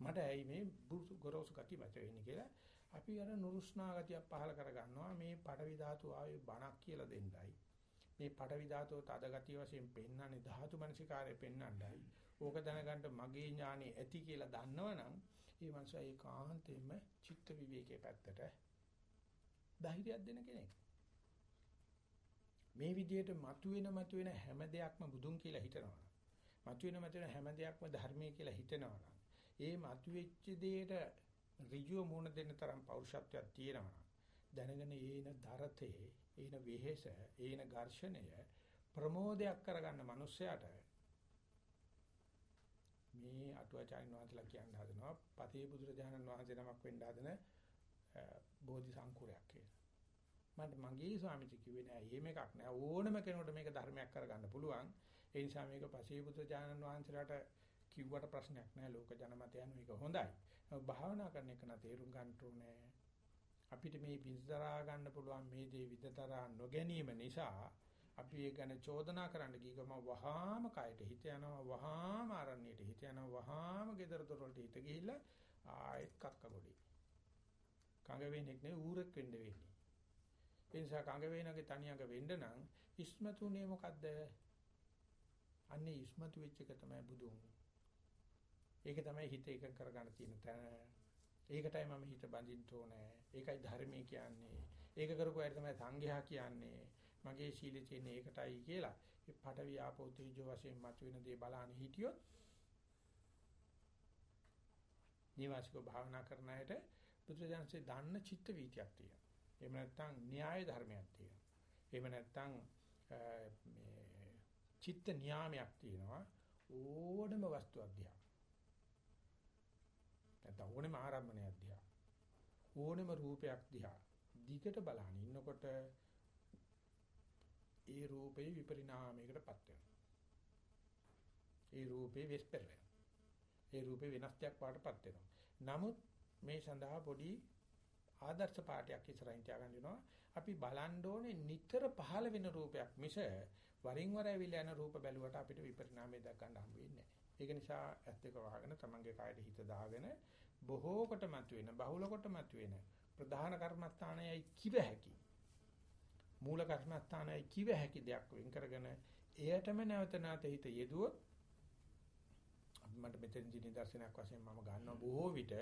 S1: මට ඇයි මේ බුසු ගොරෝසු ගතිය මත වෙන්නේ කියලා අපි අර නුරුස්නා ගතියක් පහල කරගන්නවා. මේ පටවි ධාතු ආවේ බණක් කියලා දෙන්නයි. මේ පටවි ධාතුව තද ගතිය වශයෙන් පෙන්වන්නේ ධාතු මනසිකාරය පෙන්වන්නයි. ඕක දැනගන්න මගේ ඥානෙ ඇති කියලා දන්නවනම් ඒ මනුස්සයා ඒකාන්තයෙන්ම චිත්ත විවේකයේ පැත්තට ධෛර්යයක් දෙන කෙනෙක්. මේ විදිහට මතුවෙන මතුවෙන හැම දෙයක්ම බුදුන් කියලා හිතනවා. මතුවෙන මතුවෙන හැම දෙයක්ම ධර්මයේ කියලා හිතනවා. ඒ මතුවෙච්ච දෙයට ඍජුව මුණ දෙන්න තරම් පෞරුෂත්වයක් තියෙනවා. දැනගෙන ඒන දරතේ, ඒන වෙහෙස, ඒන ඝර්ෂණය ප්‍රමෝදයක් කරගන්න මිනිස්සයාට මේ අටුවාචාර්යන් වහන්සේලා කියන්න හදනවා පතේ බුදුරජාණන් වහන්සේ නමක් වෙන්න හදන බෝධි සංකුරයක් කියලා. මට මගේ ස්වාමීන් කිව්වේ නෑ එහෙම එකක් නෑ ඕනම කෙනෙකුට මේක ධර්මයක් කරගන්න පුළුවන්. ඒ නිසා මේක පසේ බුදුරජාණන් වහන්සේලාට කිව්වට ප්‍රශ්නයක් නෑ ලෝක ජනමතය යන එක හොඳයි. භාවනා කරන එක නා තේරුම් ගන්න ඕනේ. අපිට මේ විස්තරා ගන්න පුළුවන් මේ දේ විදතරා නොගැනීම නිසා අපි ඒ ගැන චෝදනා කරන්න ගිහම වහාම කයට හිත යනවා වහාම ආරණ්‍යයට හිත යනවා වහාම gedara දොරවලට හිත ගිහිල්ලා ආයෙත් කක්ක ගොඩේ කඟ වෙන්නේ නේ ඌරෙක් වෙන්න වෙන්නේ. ඒ නිසා කඟ වේනගේ තනියඟ වෙන්න නම් ඉස්මතුනේ මොකද්ද? අන්නේ ඉස්මතු වෙච්ච එක තමයි බුදුන්. ඒක තමයි හිත එක කරගන්න තියෙන තැන. ඒකටයි මම හිත බඳින්න ඕනේ. ඒකයි ධර්මයේ කියන්නේ. ඒක කරපු අය තමයි සංඝයා කියන්නේ. මගේ සීලෙ තියෙන ඒකටයි කියලා ඒ පඩවි ආපෝ තේජෝ වශයෙන් මතුවෙන දේ බලන්න හිටියොත් නිවාසිකව භාවනා කරන අයට බුදුජානසේ දන්න චිත්ත වීතියක් තියෙනවා. එහෙම නැත්නම් න්‍යාය ධර්මයක් තියෙනවා. එහෙම නැත්නම් මේ චිත්ත නියාමයක් තියෙනවා. ඕනම වස්තුවක් දිහා. නැත්නම් ඕනම ආරම්භණයක් දිහා. ඕනම රූපයක් දිහා දිගට බලන ඉන්නකොට ඒ රූපේ විපරිණාමයකටපත් වෙනවා. ඒ රූපේ වෙස්පර් වෙනවා. ඒ රූපේ වෙනස්යක් පාටපත් වෙනවා. නමුත් මේ සඳහා පොඩි ආදර්ශ පාඩයක් ඉස්සරහින් තියාගන්න වෙනවා. අපි බලන්න ඕනේ නිතර පහළ වෙන රූපයක් මිස වරින් වර ඇවිල්ලා යන රූප බැලුවට අපිට විපරිණාමය දැක ගන්න හම්බ වෙන්නේ නැහැ. ඒක නිසා ඇස් දෙක වහගෙන තමන්ගේ කායයට හිත දාගෙන බොහෝ කොට මතුවෙන බහුල කොට මතුවෙන ප්‍රධාන කර්මස්ථානයයි කිව හැකි මූල කර්මස්ථානයි කිව හැකි දෙයක් වෙන් කරගෙන එයටම නැවත නැවත හිත යෙදුවොත් මට මෙතෙන්දි නිදර්ශනයක් වශයෙන් මම ගන්නවා බොහෝ විට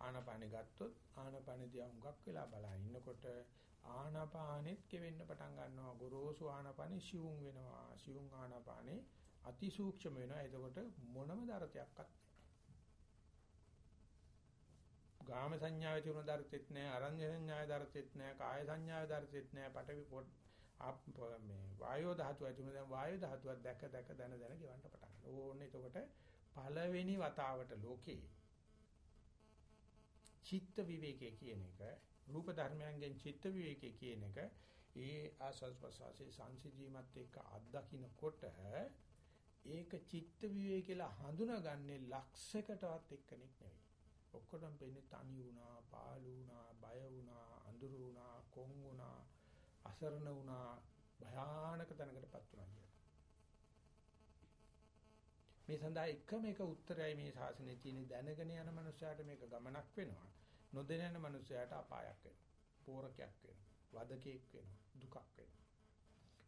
S1: ආනාපානෙ ගත්තොත් ආනාපානෙ දිහා හුඟක් වෙලා බලා ඉන්නකොට ආනාපානෙත් කෙවෙන්න පටන් ගන්නවා. ගොරෝසු ආනාපානෙ සිවුම් වෙනවා. සිවුම් ආනාපානෙ අති සූක්ෂම වෙනවා. එතකොට මොනම දරතයක්වත් ගාම සංඥාවේ තිබුණ දරතෙත් නැහැ අරඤ්‍ය සංඥාවේ දරතෙත් නැහැ කාය සංඥාවේ දරතෙත් නැහැ පටවි ආප් මේ වායෝ ධාතුව ඇතුළේ දැන් වායෝ ධාතුවක් දැක දැක දන දන ගෙවන්න පටන් ගන්නවා. ඕන්නේ එතකොට පළවෙනි වතාවට ලෝකේ චිත්ත විවේකයේ කියන එක රූප ධර්මයන්ගෙන් චිත්ත විවේකයේ කියන එක ඒ ආසස් ප්‍රසවාසයේ සංසිද්ධිමත් එක්ක අත්දකින්නකොට ඒක චිත්ත විවේක කියලා හඳුනාගන්නේ ලක්ෂයකටවත් එක්කෙනෙක් නෙවෙයි. ඔක්කොටම වෙන්නේ තනි වුණා, පාළු වුණා, බය වුණා, අඳුරු වුණා, කොන් වුණා, අසරණ වුණා භයානක තැනකටපත් වුණා කියලා. මේ සඳහා එකම එක උත්තරයයි මේ ශාසනයේ තියෙන දැනගෙන යන මනුස්සයාට මේක ගමනක් වෙනවා. නොදැන යන මනුස්සයාට අපායක් වෙනවා. පෝරකයක් වෙනවා. වදකෙක් වෙනවා. දුකක් වෙනවා.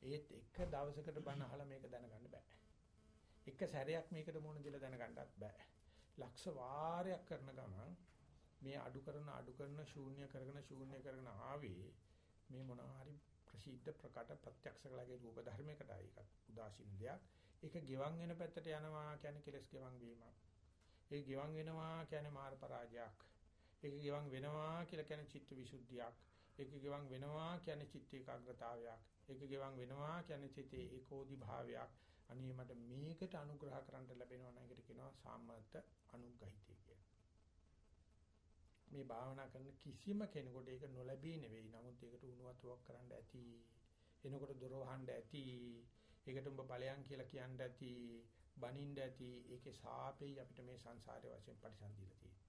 S1: ඒත් එක දවසකට බණ අහලා මේක දැනගන්න බෑ. එක සැරයක් මේකට මොන දෙල දැනගන්නත් බෑ. ලක්ෂ වාරයක් කරන ගමන් මේ අඩු කරන අඩු කරන ශූන්‍ය කරගෙන ශූන්‍ය කරගෙන ආවේ මේ මොනවා හරි ප්‍රසිද්ධ ප්‍රකට ප්‍රත්‍යක්ෂ කළගේ රූප ධර්මයකටයි ඒක උදාසීන දෙයක්. ඒක ගෙවන් වෙන පැත්තට යනවා කියන්නේ කෙලස් ගෙවන් වීමක්. ඒක ගෙවන් වෙනවා කියන්නේ මාර පරාජයක්. ඒක ගෙවන් වෙනවා කියලා කියන්නේ චිත්ත විසුද්ධියක්. ඒක ගෙවන් වෙනවා කියන්නේ චිත්ත ඒකාග්‍රතාවයක්. ඒක ගෙවන් වෙනවා කියන්නේ චිතේ ඒකෝදි භාවයක්. අනේ මට මේකට අනුග්‍රහ කරන්න ලැබෙනවා නම් ඒකට කියනවා සාමත අනුග්‍රහිතය කියලා. මේ භාවනා කරන කිසිම කෙනෙකුට ඒක නොලැබී නෙවෙයි. නමුත් ඒකට උණුවතුවක් කරන්න ඇති. එනකොට දොර වහන්න ඇති. ඒකට උඹ ඵලයන් කියලා කියන්න ඇති. බනින්න ඇති. ඒකේ සාපේයි අපිට මේ සංසාරයේ වශයෙන් පරිසම්දීලා තියෙන්නේ.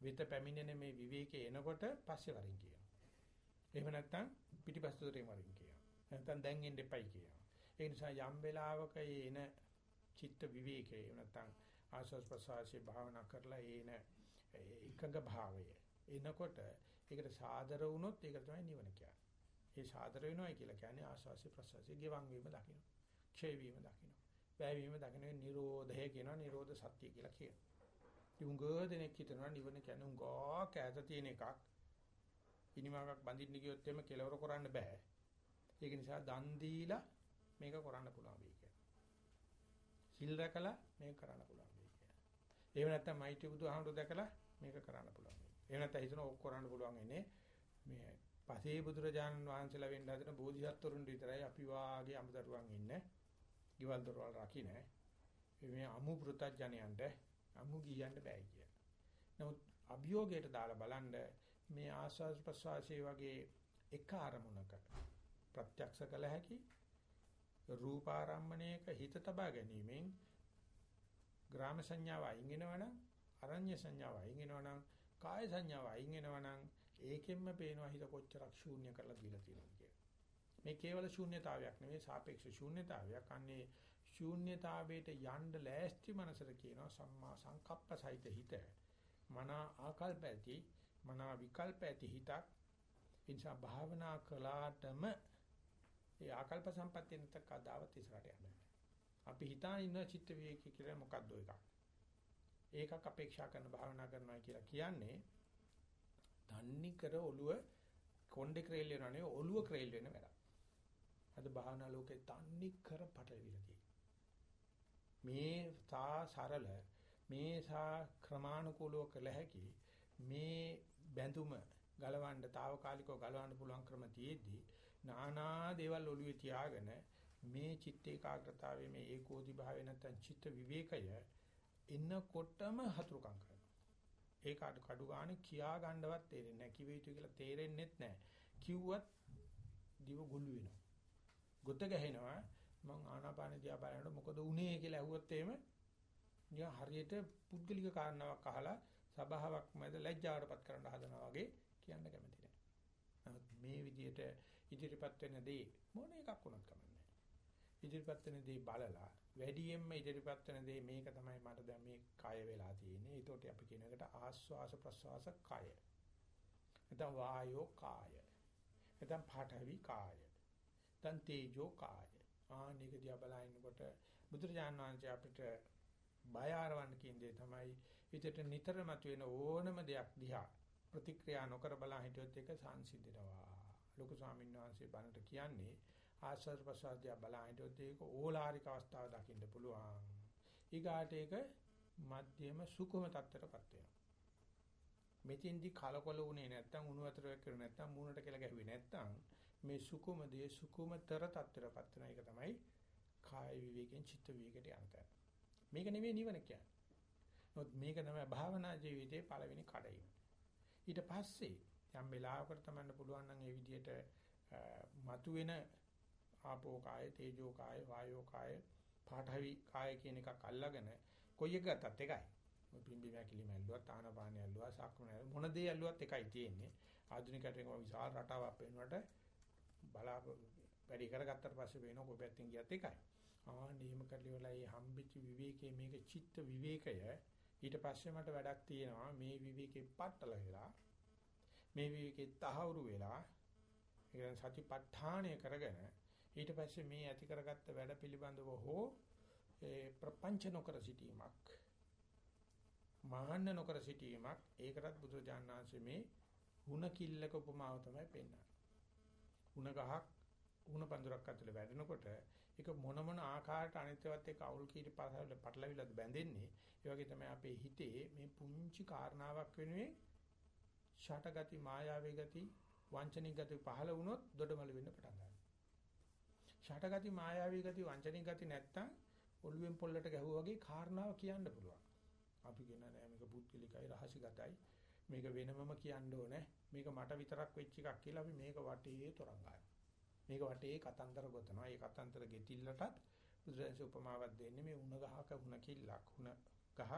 S1: විත පැමිණෙන මේ විවේකේ එනකොට පස්සේ වරින් කියනවා. එහෙම නැත්නම් පිටිපස්සට වරින් කියනවා. නැත්නම් දැන් එන්න එපයි කියනවා. ඒ නිසා යම් වෙලාවක එන චිත්ත විවේකේ නැත්නම් ආස්වාස් ප්‍රසවාසයේ භාවනා කරලා එන එකඟ භාවය එනකොට ඒකට සාදර වුණොත් ඒක තමයි නිවන කියන්නේ. ඒ සාදර වෙනවයි කියලා කියන්නේ ආස්වාසිය ප්‍රසවාසයේ ගෙවන් වීම දකින්න. ක්ෂය වීම දකින්න. වැය වීම දකින්න නිරෝධය කියනවා නිරෝධ සත්‍ය කියලා කියනවා. උංග දෙනෙක් හිතනවා නිවන කියන්නේ උංගා කෑත තියෙන එකක්. ඉනිමාවක් බඳින්න ගියොත් එimhe කෙලවර කරන්න බෑ. ඒක නිසා දන් දීලා මේක කරන්න පුළුවන් වෙයි කියලා. සිල් රැකලා මේක කරන්න පුළුවන් වෙයි කියලා. එහෙම නැත්නම් මෛත්‍රී බුදුහාමුදුර දැකලා මේක කරන්න පුළුවන්. එහෙම නැත්නම් හිතන ඕක කරන්න පුළුවන් ඉන්නේ මේ පසේ බුදුරජාණන් වහන්සේලා වෙන්න හදන බෝධිසත්වරුන් විතරයි අපි වාගේ අමුදරුවන් ඉන්නේ. ඊවල් දොරවල් රකින්න. මේ අමු පෘතජනයන්ට අමු ගියන්න බෑ කිය. නමුත් අභියෝගයට දාලා බලන්න මේ ආස්වාද ප්‍රසවාසයේ වගේ එක අරමුණක ප්‍රත්‍යක්ෂ කළ හැකි රූපාරම්මණයක හිත තබා ගැනීමෙන් ග්‍රාම සංඥාව අයින් වෙනවනම් අරඤ්‍ය සංඥාව අයින් වෙනවනම් කාය සංඥාව අයින් වෙනවනම් ඒකෙන්ම පේනවා හිත කොච්චරක් ශූන්‍ය කරලා දීලා තියෙනවද කියලා. මේ කේවල ශූන්‍යතාවයක් නෙවෙයි සාපේක්ෂ ශූන්‍යතාවයක්. අන්නේ ශූන්‍යතාවයට යන්න ලෑස්ති මනසට කියනවා සම්මා සංකප්ප සහිත හිත. මන ආකල්ප ඇති, මන විකල්ප ඇති හිතක්. ඉන්සා භාවනා කළාටම ඒ ආකල්ප සම්පත්තිය නැත කදාවත් ඉස්සරහට යන්නේ. අපි හිතාන ඉන්න චිත්ත විවේකී කියලා මොකක්ද එකක්. ඒකක් අපේක්ෂා කරන භාවනා කරනවා කියලා කියන්නේ තන්නි කර ඔළුව කොණ්ඩේ ක්‍රේල් වෙනව නෙවෙයි ඔළුව ක්‍රේල් වෙන වැඩක්. අද භාවනා ලෝකේ තන්නි කර පටලවිලා මේ සා සරල මේ සා ක්‍රමානුකූලව කළ හැකි මේ බැඳුම ගලවන්න తాවකාලිකව ගලවන්න පුළුවන් ක්‍රම තියෙද්දි නානා දේවල් ඔළුවේ තියාගෙන මේ චිත්ත ඒකාග්‍රතාවයේ මේ ඒකෝදි භාවය නැත්නම් චිත්ත විවේකය එන්නකොටම හතුරුකම් කරනවා. ඒක අඩු කඩු ගන්න කියා ගන්නවත් තේරෙන්නේ නැහැ. කිව යුතු කියලා තේරෙන්නෙත් නැහැ. කිව්වත් දිව ගොළු වෙනවා. ගොත ගහනවා මං ආනාපාන දිහා බලනකොට මොකද උනේ කියලා ඇහුවොත් එහෙම නිකන් හරියට පුද්ගලික කාරණාවක් අහලා සබාවක් මැද ලැජ්ජාවටපත් කරන්න හදනවා වගේ කියන්න කැමති නැහැ. නමුත් මේ විදිහට ඉදිරිපත් වෙන දේ මොන එකක් වුණත් කමන්නේ. ඉදිරිපත් වෙන දේ බලලා වැඩියෙන්ම ඉදිරිපත් වෙන දේ මේක තමයි මට දැන් මේ කය වෙලා තියෙන්නේ. ඒතකොට අපි කියන එකට ආස්වාස ප්‍රස්වාස කය. නැත්නම් වායෝ කාය. නැත්නම් පාඨවි කාය. නැත්නම් තේජෝ කාය. ආනික දිහා බලනකොට බුදුරජාණන් වහන්සේ අපිට බය ආරවන්න කියන දේ තමයි හිතට නිතර මතුවෙන ඕනම දෙයක් දිහා ප්‍රතික්‍රියා නොකර බලා හිටියොත් ඒක සංසිඳනවා. ලොකු ස්වාමීන් වහන්සේ බණට කියන්නේ ආශ්‍රද ප්‍රසාදියා බලා හිටියොත් ඒක ඕලාරික අවස්ථාව දකින්න පුළුවන්. ඊගාට ඒක මධ්‍යම සුකුම තත්ත්වයටපත් වෙනවා. මෙතින්දි කලකොල උනේ නැත්තම් උණු වතුර වැක්කේ නැත්තම් මූණට කියලා ගැහුවේ නැත්තම් මේ සුකුම දේ සුකුමතර තත්ත්වයටපත් වෙන එක තමයි කාය විවේකයෙන් චිත්ත විවේකයට යන තැන. මේක නෙවෙයි නිවන කියන්නේ. නමුත් මේක තමයි භාවනා ජීවිතයේ පළවෙනි කඩයිම. ඊට පස්සේ යම් වෙලාවකට තමන්න පුළුවන් නම් ඒ විදිහට මතුවෙන ආපෝ කාය, තේජෝ කාය, වායෝ කාය, පාඨවි කාය කියන එකක් අල්ලගෙන කොයි එක ගත්තත් එකයි. පිම්බි මැකිලි මැල්ලුවත් ආනපානිය ඇල්ලුවා සක්මන මොන දේ ඇල්ලුවත් එකයි තියෙන්නේ. ආධුනිකයට විශාල රටාවක් පෙන්වන්නට බලා වැඩි කරගත්තට පස්සේ වෙන කොයි පැත්තෙන් ගියත් එකයි. ආ නියම කරලිවලා මේ හම්බෙච්ච විවේකයේ මේක චිත්ත විවේකය ඊට පස්සේ මට වැඩක් තියෙනවා මේ විවේකේ පట్టල වෙලා මේ විවේකේ තහවුරු වෙලා ඒ සතිපට්ඨානය කරගෙන ඊට පස්සේ මේ ඇති කරගත්ත වැඩ පිළිබඳව හෝ ඒ ප්‍රපංච නොකර සිටීමක් මාන්න නොකර සිටීමක් ඒකටත් බුදුරජාණන් වහන්සේ මේ ಹುಣ කිල්ලක උපමාව තමයි පෙන්නන්නේ. ಹುಣ ගහක් උණ පඳුරක් ඇතුලේ වැඩෙනකොට ඒක මොන මොන ආකාරයට අනිත්‍යවත් එක්ක අවුල් කීටි පහළ පටලවිලද බැඳෙන්නේ ඒ වගේ තමයි අපේ හිතේ මේ පුංචි කාරණාවක් වෙනුවෙන් ෂටගති මායාවේ ගති වංචනික ගති පහළ වුණොත් දොඩමළු වෙන්න පටන් ගන්නවා. ෂටගති මායාවේ ගති වංචනික ගති නැත්තම් ඔළුවෙන් පොල්ලට ගැහුවා වගේ කාරණාව කියන්න පුළුවන්. අපි කියන නෑ මේක පුද්ගලිකයි රහසිගතයි. මේක වෙනමම කියන්න ඕනේ. මේක මට විතරක් වෙච්ච එකක් කියලා අපි මේක වටේ තරංග ගන්නවා. මේක වටේ කතන්දර ගොතනවා. ඒ කතන්දර ගෙතිල්ලටත් බුදුරජාණන් උපමාවක් දෙන්නේ මේ උණ ගහක උණ කිල්ලක්. උණ ගහක්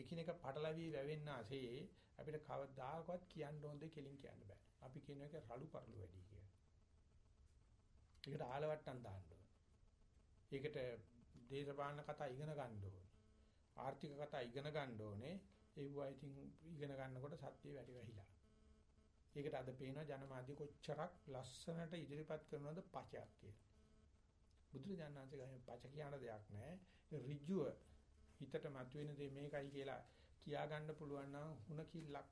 S1: එකිනෙක පටලවි වැවෙන්න ASCII අපිට කවදාකවත් කියන්න ඕන දෙයක් කෙලින් කියන්න බෑ. අපි කියන එක රළු පරළු වැඩි කියලා. ඒකට ආලවට්ටම් දාන්න ඕන. ඒකට දේශපාලන කතා ඉගෙන ගන්න ඕනේ. ආර්ථික කතා ඉගෙන ගන්න ඕනේ. ඒවා ඉතින් ඉගෙන ගන්නකොට සත්‍ය වැඩි වෙහිලා. ඒකට අද පේනවා ජනමාධ්‍ය කොච්චරක් ලස්සනට ඉදිරිපත් කරනවද පචයක් කියලා. බුදුරජාණන් වහන්සේ ගහේ පච කියන දෙයක් නැහැ. ඍජුව හිතට මතුවෙන දේ මේකයි කියලා කියා ගන්න පුළුවන් නම් හුණ කිල්ලක්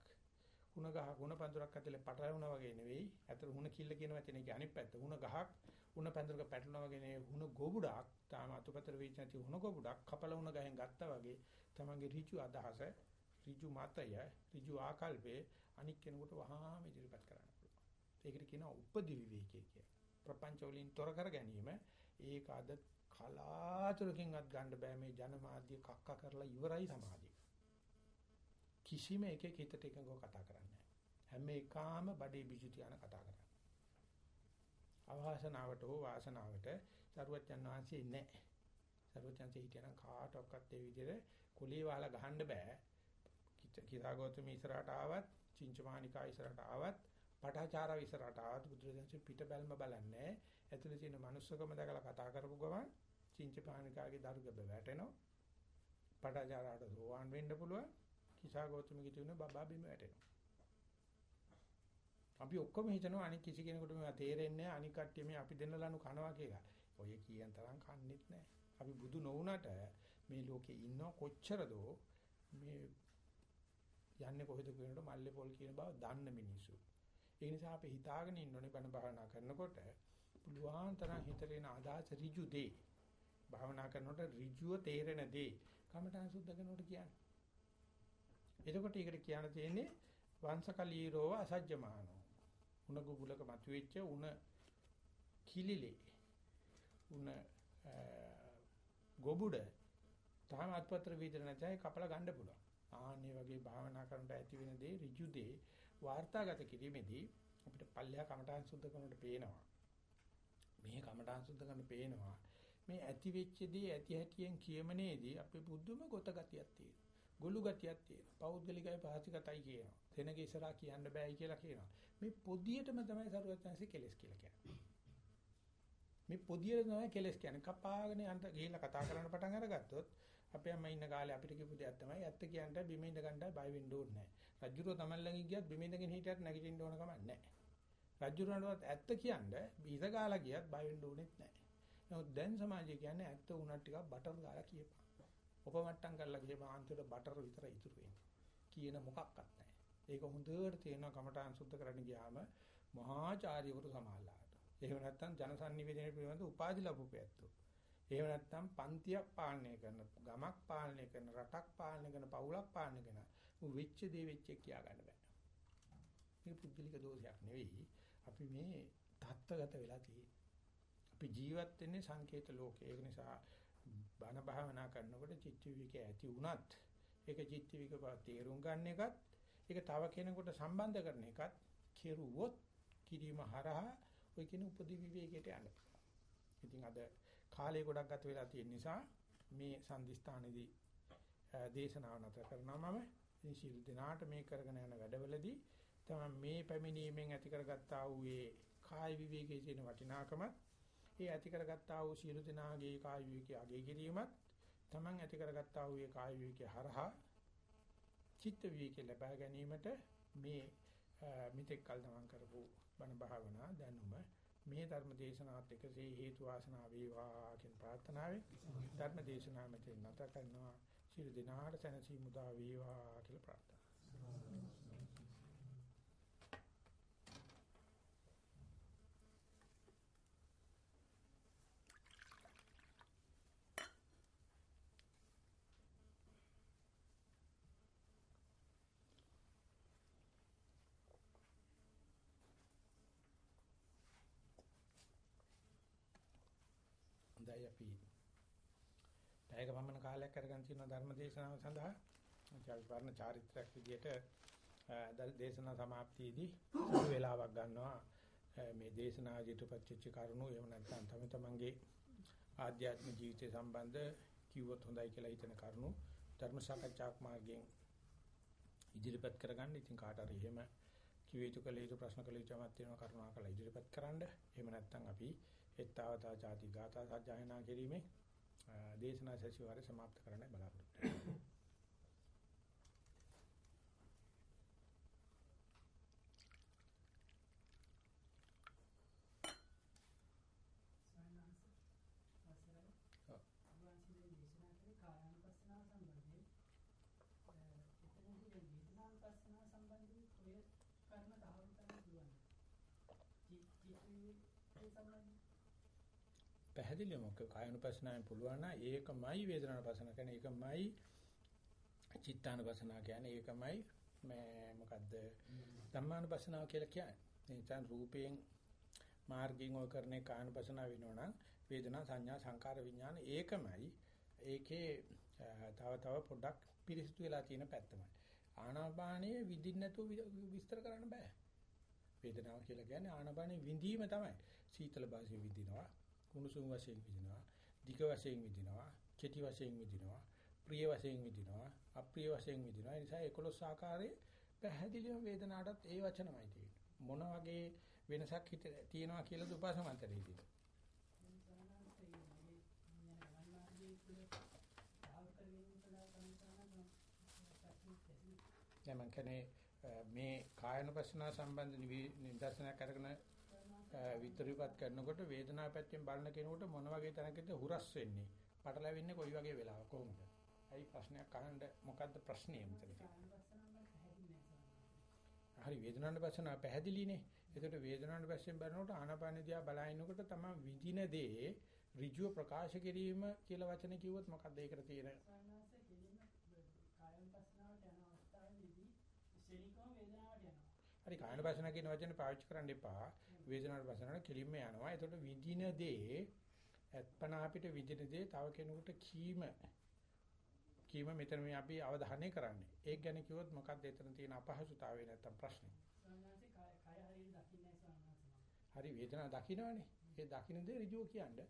S1: හුණ ගහ හුණ පඳුරක් ඇතුලේ පටලවුණා වගේ නෙවෙයි. අතන හුණ කිල්ල කියන වචනේ කියන්නේ අනිත් පැත්ත. හුණ ගහක් හුණ පඳුරක පැටලුණා වගේ නෙවෙයි. හුණ ගොබුඩක් තාම අතුපතර වෙච්ච නැති හුණ ගොබුඩක් කපල හුණ ගහෙන් ගත්තා වගේ තමන්ගේ ඍජු අදහස ඍජු මතය ඍජු ආකල්පේ අනික් කෙනෙකුට වහාම ඉදිරිපත් කරන්න පුළුවන්. ඒකට කියනවා උපදි විවේකයේ කියලා. ප්‍රපංච වලින් තොර කර ගැනීම ඒක අද කලාතුරකින්වත් ගන්න බෑ මේ ජනමාධ්‍ය කක්ක කරලා ඉවරයි සමාධිය. කිසිම එකෙක් හිතට එකඟව කතා කරන්නේ හැම එකාම බඩේ බිජු තියාන කතා කරන්නේ. අවාසනාවට හෝ වාසනාවට සරුවච්චන් වහන්සේ නැහැ. සරුවච්චන්සේ හිටියනම් කාටවත් ඒ විදිහට කුලී වහලා ගහන්න බෑ. කිසాగෞතම ඉස්සරහට ආවත් චින්චමානිකා ඉස්සරහට ආවත් පටාචාරා ඉස්සරහට ආවත් බුදුරජාණන් පිට බැල්ම බලන්නේ ඇතුලේ තියෙන manussකම දැකලා කතා කරපු ගමන් චින්චමානිකාගේ දරුගබ වැටෙනවා පටාචාරාට සෝවාන් වෙන්න පුළුවන් කිසා ගෞතමගේ තියෙන බබා බිම වැටෙනවා අපි ඔක්කොම හිතනවා අනික කිසි කෙනෙකුට මේවා තේරෙන්නේ නැහැ අනික කට්ටිය මේ අපි දෙන්න ලනු කනවා කියලා. ඔය කියන තරම් කන්නේත් නැහැ. අපි බුදු නොවුනට මේ ලෝකේ ඉන්න කොච්චරද මේ යන්නේ කොහෙද කියනකොට මල්ලේ පොල් කියන බව දන්න මිනිස්සු. ඒ නිසා අපි හිතාගෙන ඉන්න ඕනේ බණ භාවනා කරනකොට පුළුවන් තරම් හිතේන අදහස් ඍජු දේ. භාවනා කරනකොට ඍජුව තේරෙන දේ කමඨං සුද්ධ කරනකොට කියන්නේ. එතකොට ඒකට කියන්න තියෙන්නේ වංශකලීරෝව අසජ්ජමානෝ. උණ ගුගුලක මතුවෙච්ච උණ කිලිලේ. උණ ගොබුඩ තාම අත්පත්‍ර වීදර නැතයි කපලා ගන්න පුළුවන්. ආන්නේ වගේ භාවනා කරනට ඇති වෙන දේ ඍජු දේ වාර්තාගත කිරීමේදී අපිට පල්ලෙහා කමඨාන් සුද්ධ කරනට පේනවා. මේ කමඨාන් සුද්ධ කරන පේනවා. මේ ඇති වෙච්ච දේ ඇති හැටියෙන් කියමනේදී අපේ බුද්ධම ගොත ගතියක් තියෙනවා. ගොළු ගතියක් තියෙනවා. පෞද්ගලිකයි පහසිකතයි කියනවා. තැනක ඉස්සරහා කියන්න බෑයි කියලා කියනවා. මේ පොදියටම තමයි සරුවත්යන්සේ කෙලස් කියලා කියන්නේ. මේ පොදියට තමයි කෙලස් කියන්නේ. කපාගෙන යන්න ගිහිල්ලා කතා කරන්න පටන් අරගත්තොත් අපේ අම්මා ඉන්න කාලේ අපිට කියපු දෙයක් තමයි ඇත්ත කියන්න බිම ඉඳ ගන්නයි බය වෙන්න ඕනේ නැහැ. රජුරෝ තමයි ළඟින් ගියත් බිම ඉඳගෙන හිටියත් නැගිටින්න ඕන කමක් නැහැ. රජුරණවත් ඇත්ත කියන්නේ බීස ගාලා ගියත් බය වෙන්න ඕනෙත් නැහැ. නමුත් දැන් සමාජය කියන්නේ ඇත්ත උනත් ටිකක් බටර් ගාලා කියපන්. උපමට්ටම් කරලා කියපන් අන්තිමට බටර් විතර ඉතුරු වෙන්නේ. කියන මොකක්වත් නැහැ. ඒක හොඳට තේරෙනවා කමඨාන් සුද්ධ කරන්න ගියාම මහාචාර්යවරු සමාල්ලාට. එහෙම නැත්නම් ජනසන්නිවේදනයේ පිළිබඳ උපාධි ලැබුපැත්තෝ. එහෙම නැත්නම් පන්තියක් පාලනය කරන, ගමක් පාලනය කරන, රටක් පාලනය කරන, පවුලක් පාලනය කරන වෙච්ච දේ වෙච්ච කියා ගන්න බෑ. මේ පුද්ගලික දෝෂයක් නෙවෙයි. අපි මේ தත්ත්වගත වෙලා තියෙන්නේ. අපි ජීවත් වෙන්නේ සංකේත ලෝකේ. ඒක නිසා බණ භාවනා කරනකොට චිත්ත විවික ඇති වුණත් ඒක චිත්ත විවික බව තේරුම් ගන්න එකත් ඒක තව කෙනෙකුට සම්බන්ධ කරන එකත් කෙරුවොත් කිරීම හරහා ඔය කියන උපදි විවේකයට යන්න. ඉතින් අද කාලය ගොඩක් ගත වෙලා තියෙන නිසා මේ සම්දිස්ථානයේදී දේශනාව නැතර කරනවා මම ඉතින් ශිල් දිනාට මේ කරගෙන යන වැඩවලදී තමයි මේ පැමිණීමෙන් ඇති කරගත්තා වූ ඒ කාය විවේකයේ තියෙන වටිනාකම ඒ ඇති කරගත්තා වූ ශිල් දිනාගේ කාය විවේකයේ අගය කිරීමත් Taman ඇති කරගත්තා වූ ඒ කාය විවේකයේ හරහා චිත්ත විවේකේ ලබා ගැනීමට මේ මිත්‍යක් කල් තමන් කරපු බණ භාවනා දැනුම මේ ධර්ම දේශනාවත් එකසේ හේතු වාසනා වේවා කියන ප්‍රාර්ථනාවෙන් ධර්ම දේශනාව මෙතන නැත කරනවා. සියලු දිනාට සැනසීම උදා වේවා කියලා ප්‍රාර්ථනා කරනවා හොඳයි අපි පැයක පමණ කාලයක් අරගෙන තියෙන ධර්ම දේශනාව සඳහා අපි වර්ණ චාරිත්‍රාක් විදියට දේශනා સમાප්තියේදී සුළු වේලාවක් ගන්නවා මේ දේශනා ජීවිතපත්‍ච්ච කරුණු එහෙම නැත්නම් තම තමන්ගේ ආධ්‍යාත්මික ජීවිතය සම්බන්ධ කිව්වොත් හොඳයි කියලා හිතන කරුණු ධර්ම සාකච්ඡාක් මාර්ගයෙන් ඉදිරිපත් කරගන්න. ඉතින් කාට හරි එහෙම කිව යුතු කළ යුතු ප්‍රශ්න කළ යුතුමත් තියෙනවා කරුණාකරලා ඉදිරිපත් කරන්න. එහෙම නැත්නම් අපි එත්තවතා ചാති ගාථා සජ්ජායනා කිරීමේ දේශනා සැසිවාරය સમાપ્ત කරන්නයි බලාපොරොත්තු වෙන්නේ. සම්බන්ධයෙන් ඔය කර්ම දහවල් කරන්න පුළුවන්. ජීවිතේ සම්බන්ධයෙන් මොකද කායනුපස්සනාවෙන් පුළුවන් නම් ඒකමයි වේදනානුපස්සන කියන්නේ ඒකමයි චිත්තානුපස්සනාව කියන්නේ ඒකමයි මේ මොකද්ද ධම්මානුපස්සනාව කියලා කියන්නේ. එනිසා රූපයෙන් මාර්ගයෙන් ඔය කරන්නේ කායනුපස්සනාව වෙනවනම් වේදනා සංඥා සංකාර විඥාන ඒකමයි. ඒකේ තව තව පොඩ්ඩක් පිරිසිදු වෙලා තියෙන පැත්තමයි. ආනාපානයේ විඳින්න නැතුව විස්තර කරන්න බෑ. වේදනාව කියලා කියන්නේ ආනාපානයේ විඳීම තමයි. සීතල භාෂේ විඳිනවා. කුණුසුම් වශයෙන් විඳිනවා, ධික වශයෙන් විඳිනවා, කෙටි වශයෙන් විඳිනවා, ප්‍රිය වශයෙන් විඳිනවා, අප්‍රිය වශයෙන් විඳිනවා. ඒ නිසා 11 ආකාරයේ පැහැදිලිව වේදනාවටත් ඒ වචනමයි තියෙන්නේ. මොන වගේ වෙනසක් හිත තියෙනවා කියලාද උපාසමන්තරේ හිතේ. දැන් මම කියන්නේ මේ කායනුපස්සනා සම්බන්ධ නිදර්ශනයක් අරගෙන විතරිපත් කරනකොට වේදනාව පැත්තෙන් බලන කෙනෙකුට මොන වගේ තැනකද හුරස් වෙන්නේ? පටලැවෙන්නේ කොයි වගේ වෙලාවක කොහොමද? අයි ප්‍රශ්නයක් අහන්න මොකද්ද ප්‍රශ්නේ මෙතන හරි වේදනාවට පස්සන පැහැදිලිනේ. ඒකට වේදනාවට පස්සෙන් බලනකොට ආනාපාන දිහා බලනකොට තමයි විඳින දේ ඍජුව ප්‍රකාශ කිරීම කියලා වචන කිව්වොත් මොකද්ද ඒකට තියෙන හරි කායන පස්සන කියන වචනේ පාවිච්චි කරන්න එපා. වේදනාවට පස්සනට කෙලින්ම යනවා. ඒකට විඳින දේ අත්පන අපිට විඳින දේ තව කෙනෙකුට කීම කීම මෙතන මේ අපි අවධානය කරන්නේ. ඒක ගැන කිව්වොත් මොකක්ද එතන තියෙන අපහසුතාවය නැත්තම් ප්‍රශ්නේ. හරි වේදනාව දකින්නවනේ. ඒ දකින්න දේ ඍජුව කියන්නේ.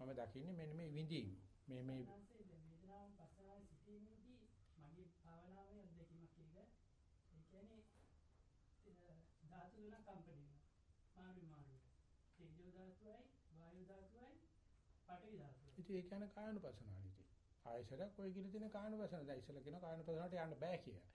S1: මම දකින්නේ මෙන්න මේ විඳීම. මේ මේ
S2: වේදනාව පස්සනාවේ සිටීමේදී මගේ භාවනාවේ අත්දැකීමක් එක. ඒ කියන්නේ ධාතු තුනක් කම්පණය මාරු මාරුවට. තේජෝ ධාතුවයි, වායු ධාතුවයි, පඨවි ධාතුවයි.
S1: ඉතින් ඒ කියන්නේ කායනුපසනාවලිදී. ආයශරක් ඔය කියලා තියෙන කායනුපසන. දැන් ඉස්සලා කියන කායනුපසනාවට යන්න බෑ කියලා.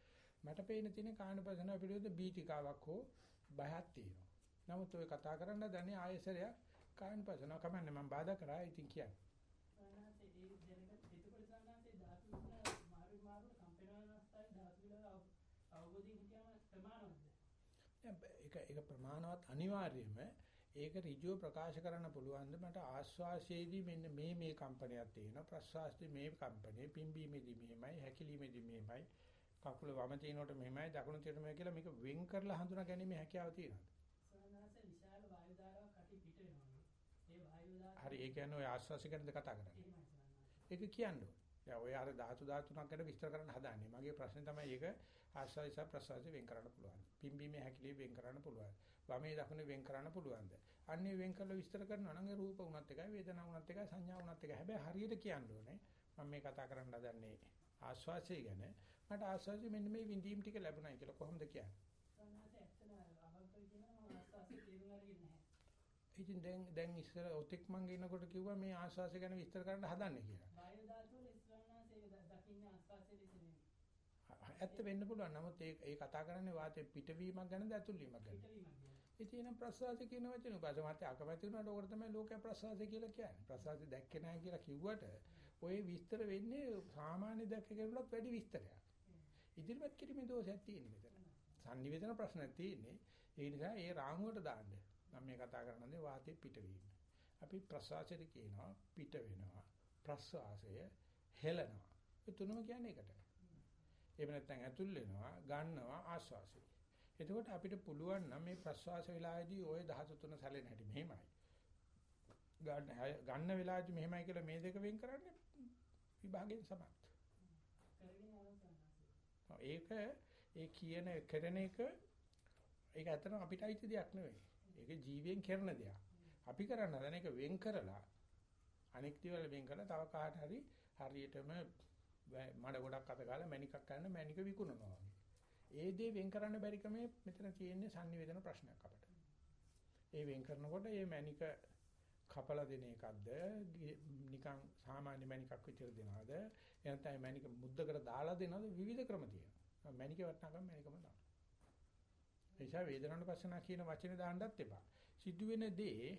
S1: මට පේන තියෙන කායනුපසනාව පිළිබඳ බීතිකාවක් හෝ බයක් තියෙනවා. නමුත් ඔය කතා කරන්න දන්නේ ආයෙසරයක් කායන පසන කමන්නේ මම බාධා කරා ඉතින් කියන්නේ.
S2: සානාසේ ඒ දැනග එතකොට සානාසේ ධාතු විල මාරු මාරු කම්පන අවස්ථාවේ ධාතු විල අවබෝධයෙන් හිටියම ප්‍රමාණවත්ද?
S1: ඒක ඒක ප්‍රමාණවත් අනිවාර්යයෙන්ම ඒක ඍජුව ප්‍රකාශ කරන්න පුළුවන් ද මට ආස්වාසයේදී මෙන්න මේ මේ කම්පනයක් තියෙනවා ප්‍රස්වාසයේ මේ කම්පනය පිම්බීමේදී මෙහෙමයි හැකිලීමේදී මෙහෙමයි කකුල වම තිනකොට මෙහෙමයි දකුණු තිනකොට මෙහෙමයි කියලා මේක වෙන් කරලා හඳුනා ගැනීම හැකියාව තියෙනවා.
S2: සානාසේ විශාල වායු ධාරාවක් කටි පිට වෙනවා. ඒ වායු ධාරාව
S1: හරි ඒ කියන්නේ ඔය ආස්වාසය ගැනද කතා කරන්නේ. ඒක කියන්නේ. දැන් ඔය අර ධාතු ධාතුණක් ගැන විස්තර කරන්න හදාන්නේ. මගේ ප්‍රශ්නේ තමයි ඒක ආස්වාදය සහ ප්‍රසවාසය වෙන් කරන්න පුළුවන්. පිම්බීමේ හැකිලිය වෙන් කරන්න පුළුවන්. වමේ දකුණේ වෙන් කරන්න පුළුවන්ද? අන්නේ වෙන් කරලා විස්තර කරනවා නම් ඒ රූප උනත් එකයි වේදනා උනත් එකයි සංඥා උනත් එකයි. හැබැයි හරියට කියන්න ඕනේ. මම මේ කතා කරන්න හදන්නේ ආස්වාදය ගැන. මට ආස්වාදය මෙන්න මේ විඳීම් ටික ලැබුණයි කියලා කොහොමද කියන්නේ?
S2: සානාසේ ඇත්තම අවබෝධ කියනවා මම ආස්වාසිය තේරුම් අරගෙන නැහැ.
S1: ඉතින් දැන් දැන් ඉස්සර ඔතෙක් මං ගෙනකොට කිව්වා මේ ආස්වාසය ගැන විස්තර කරන්න හදන්නේ කියලා.
S2: වායු ධාතුව ඉස්ලානාසේ දකින්නේ ආස්වාසිය ලෙස නෙමෙයි.
S1: ඇත්ත වෙන්න පුළුවන්. නමුත් ඒ ඒ කතා කරන්නේ වාතේ පිටවීමක් ගැනද ඇතුල් වීමක් ගැනද?
S2: පිටවීමක් කියන්නේ.
S1: ඉතින් එනම් ප්‍රසවාසය කියන වචනේ උපස මාත්‍ය අකමැති වුණාට ඕකට තමයි ලෝකයා ප්‍රසවාසය කියලා කියන්නේ. ප්‍රසවාසය දැක්කේ නැහැ කියලා කිව්වට ඔය විස්තර වෙන්නේ සාමාන්‍ය දැක්ක කෙනෙකුට වැඩි විස්තරයක්. ඉදිරිපත් කිරීමේ දෝෂයක් තියෙන මෙතන. sannivedana ප්‍රශ්නයක් තියෙන්නේ. ඒ නිසා ඒ රාමුවට දාන්න. මම මේ කතා කරන්නේ වාතේ පිටවීම. අපි ප්‍රසවාසයට කියනවා පිට වෙනවා. ප්‍රසවාසය හෙලනවා. ඒ තුනම කියන්නේ එකට. එහෙම නැත්නම් ඇතුල් වෙනවා, ගන්නවා ආශ්වාසය. එතකොට අපිට පුළුවන් නම් මේ ප්‍රශ්වාස වෙලාවේදී ওই ධාතු තුන සැලෙන හැටි මෙහෙමයි. ගන්න ගන්න වෙලාවේදී මෙහෙමයි කියලා මේ දෙක වෙන් කරන්නේ විභාගයෙන් සමත්. ඒක ඒ කියන කරන එක ඒක ඇත්තටම අපිට අයිති දෙයක් නෙවෙයි. ඒක ජීවියෙන් කරන දෙයක්. අපි කරන්න හදන එක වෙන් කරලා අනෙක් දේවල් වෙන් කරලා තව කාට හරි හරියටම මඩ ගොඩක් අත ගාලා මැණිකක් කරන මැණික විකුණනවා වගේ. ඒ දේ වෙන් කරන්න බැරි කමේ මෙතන තියෙන්නේ sannivedana ප්‍රශ්නයක් අපට. ඒ වෙන් කරනකොට මේ මැණික කපලා දෙන එකක්ද නිකන් සාමාන්‍ය මැණිකක් විතර දෙනවද එනතයි මැණික මුද්දකට දාලා දෙනවද විවිධ ක්‍රම තියෙනවා. මැණික වටනකම් මැණිකම දානවා. එයිසා වේදනාවට පස්සනා කියන වචනේ දාන්නත් එපා. සිදුවෙන දේ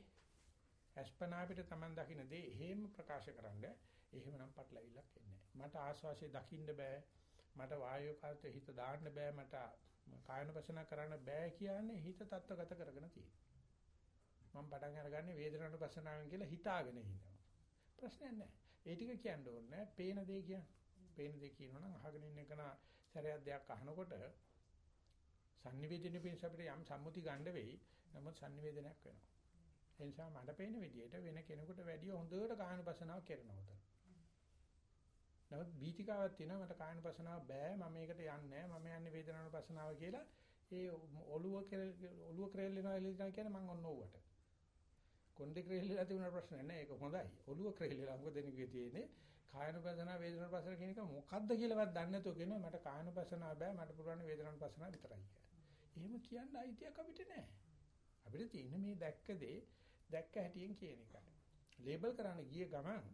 S1: අස්පනා අපිට Taman දකින්න දේ එහෙම ප්‍රකාශ කරන්න එහෙමනම් පටලවිල්ලක් එන්නේ මට ආස්වාසිය දකින්න බෑ. මට වායෝ කාර්යයට හිත දාන්න බෑ. මට කායනපසන කරන්න බෑ කියන්නේ හිත තත්ත්වගත කරගෙන තියෙනවා. මම පටන් අරගන්නේ වේදනාවට පස්සනාවෙන් කියලා හිතාගෙන ඉන්නවා. ප්‍රශ්නයක් නැහැ. ඒ ටික කියන්න ඕනේ නැහැ. පේන දේ කියන්නේ. පේන දේ කියනවනම් අහගෙන ඉන්න එකන සැරයක් දෙයක් අහනකොට sannivedana පිණිස අපිට යම් සම්මුති ගන්න වෙයි. නමුත් sannivedanayak වෙනවා. ඒ නිසා මට පේන විදිහට වෙන කෙනෙකුට වැඩිය හොඳට කායනපසනාව කරනවා උතන. නමුත් බීතිකාවක් තියෙනවා මට කායනපසනාව බෑ මම මේකට යන්නේ නැහැ මම යන්නේ වේදනානුපසනාව කියලා ඒ ඔළුව ඔළුව ක්‍රේල් වෙනවා එළියන කියන්නේ මම ඔන්න ඕවට. කොණ්ඩේ ක්‍රේල් වෙලා තිබුණ ප්‍රශ්න නැහැ ඒක හොඳයි. ඔළුව ක්‍රේල් වෙලා මොකද දෙනුගේ තියෙන්නේ කායනුපසනාව වේදනානුපසනාව කියන එක මොකද්ද කියලාවත් දන්නේ නැතුව කියනවා මට කායනුපසනාව බෑ මට පුළුවන් වේදනානුපසනාව විතරයි කියලා. එහෙම කියන්න අයිතියක් අපිට නැහැ. අපිට තියෙන්නේ මේ දැක්ක දේ දැක්ක හැටියෙන් කියන එකයි. ලේබල් කරන්න ගිය ගමන්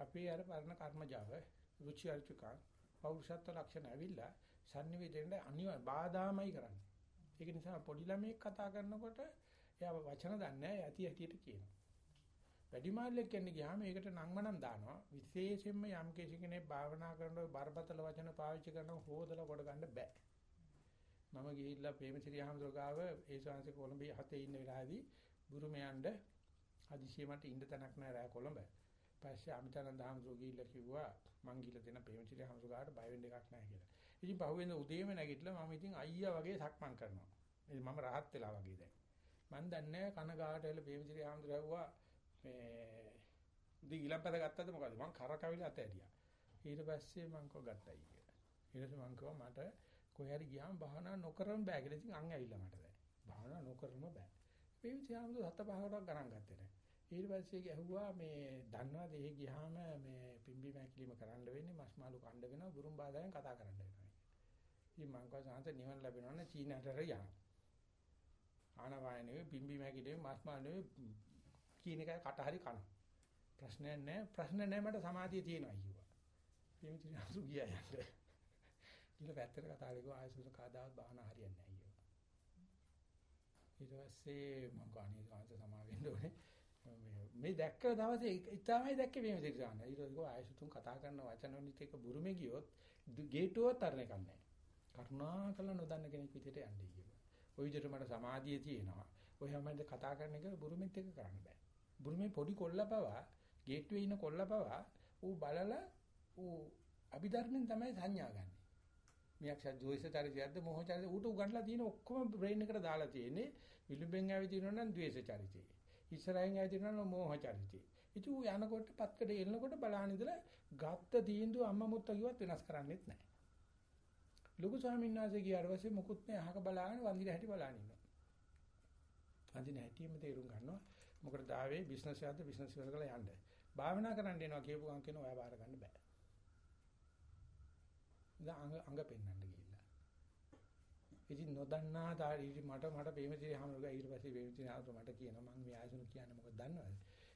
S1: අපේ අර පරණ කර්මජාව රුචි අරුචිකා පෞරුෂත්ව ලක්ෂණ ඇවිල්ලා sannivedanaට අනිවාර්ය බාධාමයි කරන්නේ. ඒක නිසා පොඩි ළමෙක් කතා කරනකොට එයා වචන දන්නේ නැහැ යටි යටියට කියනවා. වැඩිමාල්ලෙක් කියන්නේ ගියාම ඒකට නම්මනම් දානවා. විශේෂයෙන්ම යම් කෙනෙක් භාවනා කරනකොට බරපතල වචන පාවිච්චි කරනකොට හොදලා කොට ගන්න බෑ. මම ගිහිල්ලා ප්‍රේමසිරි ආමඳුර ගාව ඒ ශාංශ කොළඹ හතේ ඉන්න වෙලාවේදී බුරුමයන්ඩ හදිසියෙ මට ඉන්න තැනක් නැහැ රෑ කොළඹ. පස්සේ අමිතානන්ද ආමඳුර ගිහිල්ලා කිව්වා මං ගිහිල්ලා දෙන ප්‍රේමසිරි ආමඳුර ගාවට බය වෙන්න එකක් නැහැ කියලා. ඉතින් පහුවෙන්ද උදේම නැගිටලා මම ඉතින් අයියා වගේ සක්මන් කරනවා. ඉතින් මම rahat වෙලා වගේ දැන්. මං දන්නේ කන ගාට එල ප්‍රේමසිරි ආමඳුර ඇහුවා මේ උදේ ඊළම්පද ගත්තද මොකද මං කරකවිලා අත ඇරියා. ඊට පස්සේ මං කෝ ගත්තයි කියලා. ඊට පස්සේ මං කිව්වා මට කොහේ හරි ගියාම භාවනා නොකරම බෑ කියලා. ඉතින් අං ඇවිල්ලා මට දැන්. භාවනා නොකරම බෑ. මේ විදිහම හත පහකට ගණන් ගත්තේ නැහැ. ඊට පස්සේ ඇහුවා මේ දන්නවද එහෙ ගියාම මේ පිම්බි මැකිලිම කරන්න වෙන්නේ මස් මාළු කණ්ඩ වෙනවා බුරුම් බාධායෙන් කතා කරන්න වෙනවා. ඉතින් මං කව සාන්ත නිවන ලැබෙනවා නම් චීනට යන්න. ආනවායනේ පිම්බි මැකිලිම මස් මාළු කීන එකයි කට හරි කන. ප්‍රශ්නයක් නැහැ. ප්‍රශ්න නැහැ මට සමාධිය තියෙනවා අයියෝ. පිම්බි අසු ගියා යන්න. කියලා පැත්තට කතා කරලා ආයසුස කාදාවත් බාහන හරියන්නේ නැහැ අයියෝ. ඊට පස්සේ මම ගානේ ගානට සමාවෙන්න ඕනේ. මේ දැක්ක දවසේ ඉතාලමයි දැක්කේ මේ විදිහට ගන්න. ඊට පස්සේ ආයසුතුන් කතා කරන වචන වලින් එක බුරුමේ ගියොත් ගේටුව තරණ කන්නේ. කරුණාකර නොදන්න කෙනෙක් විදිහට යන්නේ කියලා. ওই විදිහට මට සමාධිය තියෙනවා. ඔය හැමදේ කතා කරන එක බුරුමෙත් එක කරන්න බෑ. බුරුමේ පොඩි කොල්ලපවා ගේට්ටුවේ ඉන්න කොල්ලපවා ඌ බලලා ඌ අභිධර්මෙන් තමයි සංඥා ගන්න. මියක් ද්වේෂ චරිතයක්ද මොහ චරිතය ඌට උගන්ලා තියෙන ඔක්කොම බ්‍රේන් එකට දාලා තියෙන්නේ විලුඹෙන් ඇවිදිනවා නම් ද්වේෂ චරිතය. ඉස්සරහින් ඇවිදිනවා නම් මොහ චරිතය. ඉතින් ඌ යනකොට පත්කඩ එල්නකොට බලහන් ඉඳලා ගත්ත තීන්දුව අම්මා මුත්තා කිව්වත් වෙනස් කරන්නේත් නැහැ. ලොකු ස්වාමීන් වහන්සේ ගියාට පස්සේ මුකුත් නෑ අහක බලාගෙන වන්දින හැටි බලාගෙන ඉන්නවා. වන්දින හැටිම තේරුම් ගන්නවා. මොකටද ආවේ බිස්නස් එකක්ද බිස්නස් එක කරලා යන්න. භාවනා කරන්න එනවා කියපු ගමන් කියනවා ඔයා බාර ගන්න බෑ. දැන් අඟ අඟ පෙන්වන්න ගිහිල්ලා. ඉතින් නොදන්නා තාරි මට මට ප්‍රේමසිරි හැමෝගා ඊට පස්සේ ප්‍රේමසිරි ආවම මට කියනවා මම මේ ආයසුන කියන්නේ මොකද දන්නවද?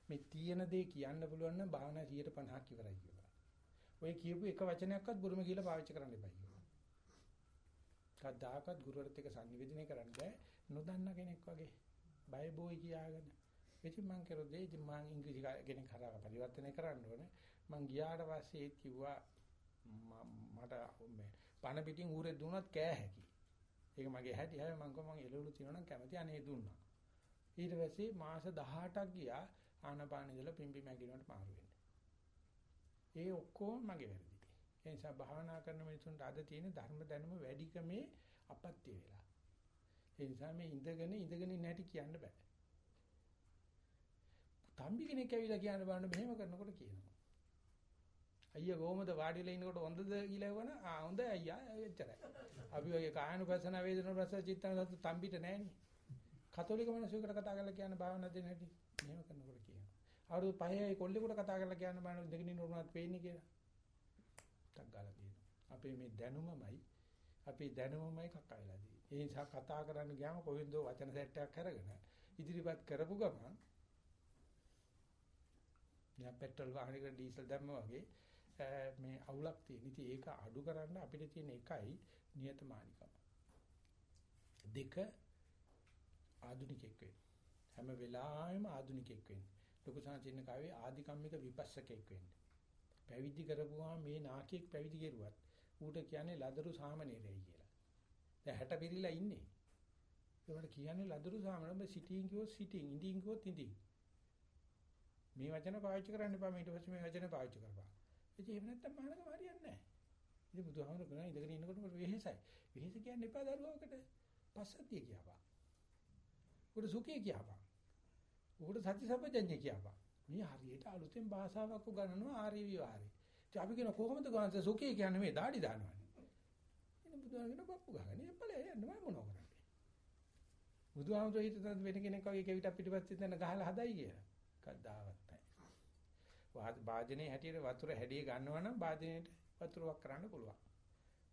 S1: මේ තියෙන දේ කියන්න පුළුවන් නම් භාවනා 150ක් ඉවරයි කියලා. ඔය කියපු එක වචනයක්වත් බුරුම කියලා පාවිච්චි කරන්න එපා කියලා. කද්දාකත් ගුරුවරත් එක්ක sannivedana කරන්න බෑ නොදන්න කෙනෙක් වගේ. බය බොයි කියාගෙන. ඉතින් මං කරොත් ඒ ඉතින් මං ඉංග්‍රීසි කෙනෙක් හරහා පරිවර්තනය කරන්න ඕනේ. මං ගියාට පස්සේ ඒත් කිව්වා මට මේ පණ පිටින් ඌරේ දුන්නත් කෑ හැකි. ඒක මගේ හැටි. හැබැයි මං කොහොම මං එළවලු තියනවා නම් කැමති අනේ දුන්නා. ඊට පස්සේ මාස 18ක් ගියා ආනපාන ඉඳලා පිම්බි මැගිනවට මාරු වෙන්න. ඒ ඔක්කොම මගේ වැරදි. ඒ නිසා භාවනා කරන මිනිසුන්ට අද තියෙන ධර්ම දැනුම වැඩිකමේ අපත්‍ය වෙලා. ඒ නිසා මේ ඉඳගෙන ඉඳගෙන ඉන්න හැටි කියන්න බෑ. තම්බි කෙනෙක් ඇවිල්ලා කියන්න බලන්න මෙහෙම කරනකොට කියනවා. අයියා කොහොමද වාඩිලා ඉන්නකොට හොඳද කියලා වුණා. ආ හොඳයි අයියා එච්චරයි. අපි ඔය කායනුපසන වේදනා රස චිත්තන සතු තම්බිට නැහෙනේ. කතෝලික මිනිස්සුන්ට කතා කරලා කියන්න භාවනා දෙන්න හැටි. මෙහෙම කරනකොට කියනවා. අවුරුදු 5යි කොල්ලෙකුට කතා කරලා කියන්න බලන්න දෙකකින් ඉන්න උනාත් පේන්නේ කියලා. ටක් ගාලා කියනවා. අපේ මේ දැනුමමයි අපේ දැනුමමයි කක්ක වෙලා තියෙන්නේ. ඒ නිසා කතා කරන්න ගියාම කොහෙන්ද වචන සෙට් එකක් අරගෙන ඉදිරිපත් කරපු ගමන් යා පෙට්‍රල් වාහනයකට ඩීසල් දැම්මා වගේ මේ අවුලක් තියෙන. ඉතින් ඒක අඩු කරන්න අපිට තියෙන එකයි නියතමානිකම. දෙක ආදුනිකෙක් වෙන්න. හැම වෙලාවෙම ආදුනිකෙක් වෙන්න. ලොකු සංචින්න කාවේ ආධිකම්මික විපස්සකෙක් වෙන්න. පැවිදි කරපුවා මේ නාකියෙක් පැවිදි කෙරුවත් ඌට කියන්නේ ලදරු සාමණේරයයි කියලා. දැන් 60 පිරිලා ඉන්නේ. ඒකට කියන්නේ ලදරු සාමණේර සිටින් කිව්වොත් සිටින් ඉඳින් කිව්වොත් ඉඳින්. මේ වචන පාවිච්චි කරන්න එපා ඊට පස්සේ මේ වචන පාවිච්චි කරපන්. ඉතින් එහෙම නැත්තම් මහානකම හරියන්නේ නැහැ. ඉතින් බුදුහාමර කරා ඉඳගෙන ඉන්නකොට වෙහෙසයි. වෙහෙස කියන්න එපා දරුවකට. පස්සද්ධිය කියපන්. උඩ සුඛය කියපන්. උඩ සති සම්පජඤ්ඤය කියපන්. මේ හරියට අලුතෙන් භාෂාවක් උගන්වනවා ආර්ය විවහාරේ. ඉතින් අපි කියන කොහොමද ගානස සුඛය කියන්නේ මේ দাঁඩි දානවනේ. ඉතින් බුදුහාමර පප්පු ගහගෙන එපළ යන්න මම මොනව කරන්නේ. බුදුහාමර හිතන වෙන කෙනෙක් වගේ කෙවිත පිටිපස්සේ දැන් ගහලා හදයි කියලා. කද්දාවත් නැහැ. වාදනයේ හැටියට වතුර හැඩිය ගන්නවා නම් වාදනයේට වතුරක් කරන්න පුළුවන්.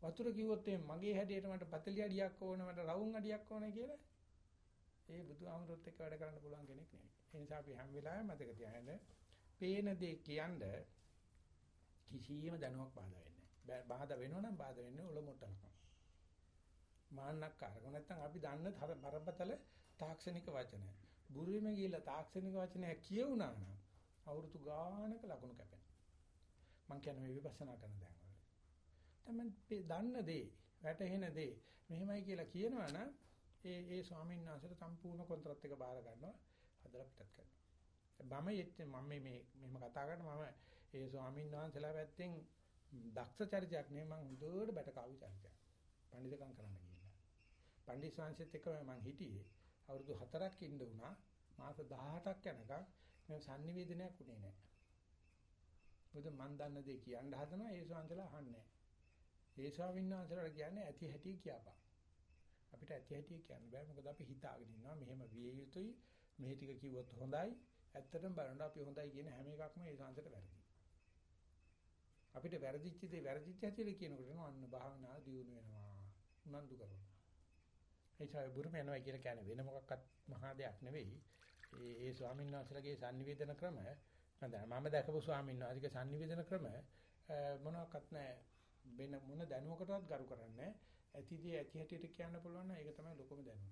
S1: වතුර කිව්වොත් මගේ හැඩයට මට පතලි අඩියක් ඕන මට රවුම් අඩියක් ඕන කියලා ඒ බුදුහාමුදුරුත් එක්ක වැඩ කරන්න පුළුවන් කෙනෙක් නෙවෙයි. ඒ නිසා අපි හැම වෙලාවෙම මතක තියාගන්න පේන දේ කියන්න කිසියම් දැනුවක් බාධා වෙන්නේ නැහැ. බාධා වෙනවා නම් බාධා වෙන්නේ ඔල මොට්ටලකම. මාන්නක්කාරක නැත්නම් අපි දන්න බරපතල තාක්ෂණික වචන. බුරුවෙම ගිහිල්ලා තාක්ෂණික වචනය කියුණා නම් අවුරුදු ගානක ලකුණු කැපෙනවා. මං කියන්නේ මේ විපස්සනා කරන දැන් වල. තමයි දන්න දේ, වැටහෙන දේ මෙහෙමයි කියලා කියනවා නම් ඒ ඒ ස්වාමීන් වහන්සේට සම්පූර්ණ කොන්ත්‍රාත් එක බාර ගන්නවා හදලා පිටත් කරනවා. මම යෙත් මම මේ මෙහෙම කතා කරනවා මම ඒ ස්වාමීන් වහන්සේලා පැත්තෙන් දක්ෂ චරිතයක් නෙමෙයි මම හොඳට බැටකාවු චරිතයක්. පඬිතුකම් කරන්න ගිහිල්ලා. පඬිස් වංශෙත් එක්ක මම හිටියේ. අවුරුදු 4ක් ඉන්න උනා. මාස 18ක් යනකම් මේ sannivedanayak උනේ නැහැ. මොකද මන් දන්න දේ කියන්න හදනවා ඒ ස්වාමීන්වහන්සේලා අහන්නේ නැහැ. ඒ ස්වාමීන් වහන්සේලාට කියන්නේ ඇති හැටි කියපන්. අපිට ඇති හැටි කියන්න බෑ මොකද අපි හිතාගෙන ඉන්නවා මෙහෙම විය යුතුයි මේ ටික කිව්වොත් හොඳයි. ඇත්තටම බලන්න අපි හොඳයි කියන හැම එකක්ම ඒ සංසයට වැරදි. අපිට වැරදිච්ච දේ වැරදිච්ච හැටියට කියනකොට අන්න භාවනා දියුණු වෙනවා. උනන්දු කරනවා. ඒචාය බුරුම යනවා කියලා කියන්නේ වෙන මොකක්වත් මහා දෙයක් නෙවෙයි. ඒ ඒ ස්වාමීන් වහන්සේලාගේ sannivedana ක්‍රම මම මම දැකපු ස්වාමීන් වහන්සේගේ sannivedana ක්‍රම මොනවාක්වත් නැහැ. වෙන මොන දැනුවකටවත් ගරු කරන්නේ ඇතිදී ඇති හැටියට කියන්න පුළුවන් නම් ඒක තමයි ලොකම දැනුම.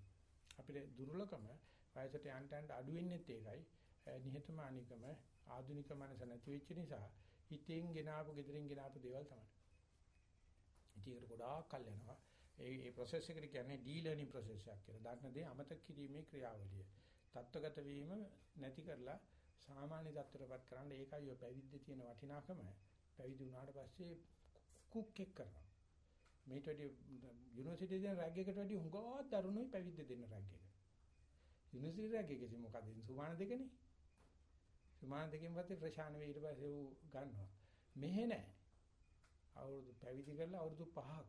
S1: අපිට දුර්ලභම වයසට යන්න යන්න අඩු වෙන්නේත් ඒකයි. නිහතමානීකම ආධුනික මනස නැති වෙච්ච නිසා හිතෙන් ගෙනාවු gedirin ගෙනාවු දේවල් තමයි. ඉතින් ඒකට ගොඩාක් කල් යනවා. ඒ ඒ process එකට කියන්නේ ඩී ලර්නින් process එකක් කියලා. දන්න දේ අමතක කිරීමේ ක්‍රියාවලිය. தත්වගත වීම නැති කරලා සාමාන්‍ය தත්තරපත් කරන්න ඒකයි ඔය පැවිද්දේ තියෙන වටිනාකම. පැවිදි වුණාට පස්සේ කුක් එක් කරනවා. මේට වැඩි යුනිවර්සිටි දෙන රැග් එකට වැඩි හුඟක් දරුණුයි පැවිද්ද දෙන්න රැග් එක. යුනිවර්සිටි රැග් එකේ මොකද සුමාන දෙකනේ. සුමාන දෙකෙන් පස්සේ ප්‍රශාන වේ ඊට පස්සේ ඌ ගන්නවා. මෙහෙ නෑ. අවුරුදු පැවිදි කරලා අවුරුදු 5ක්.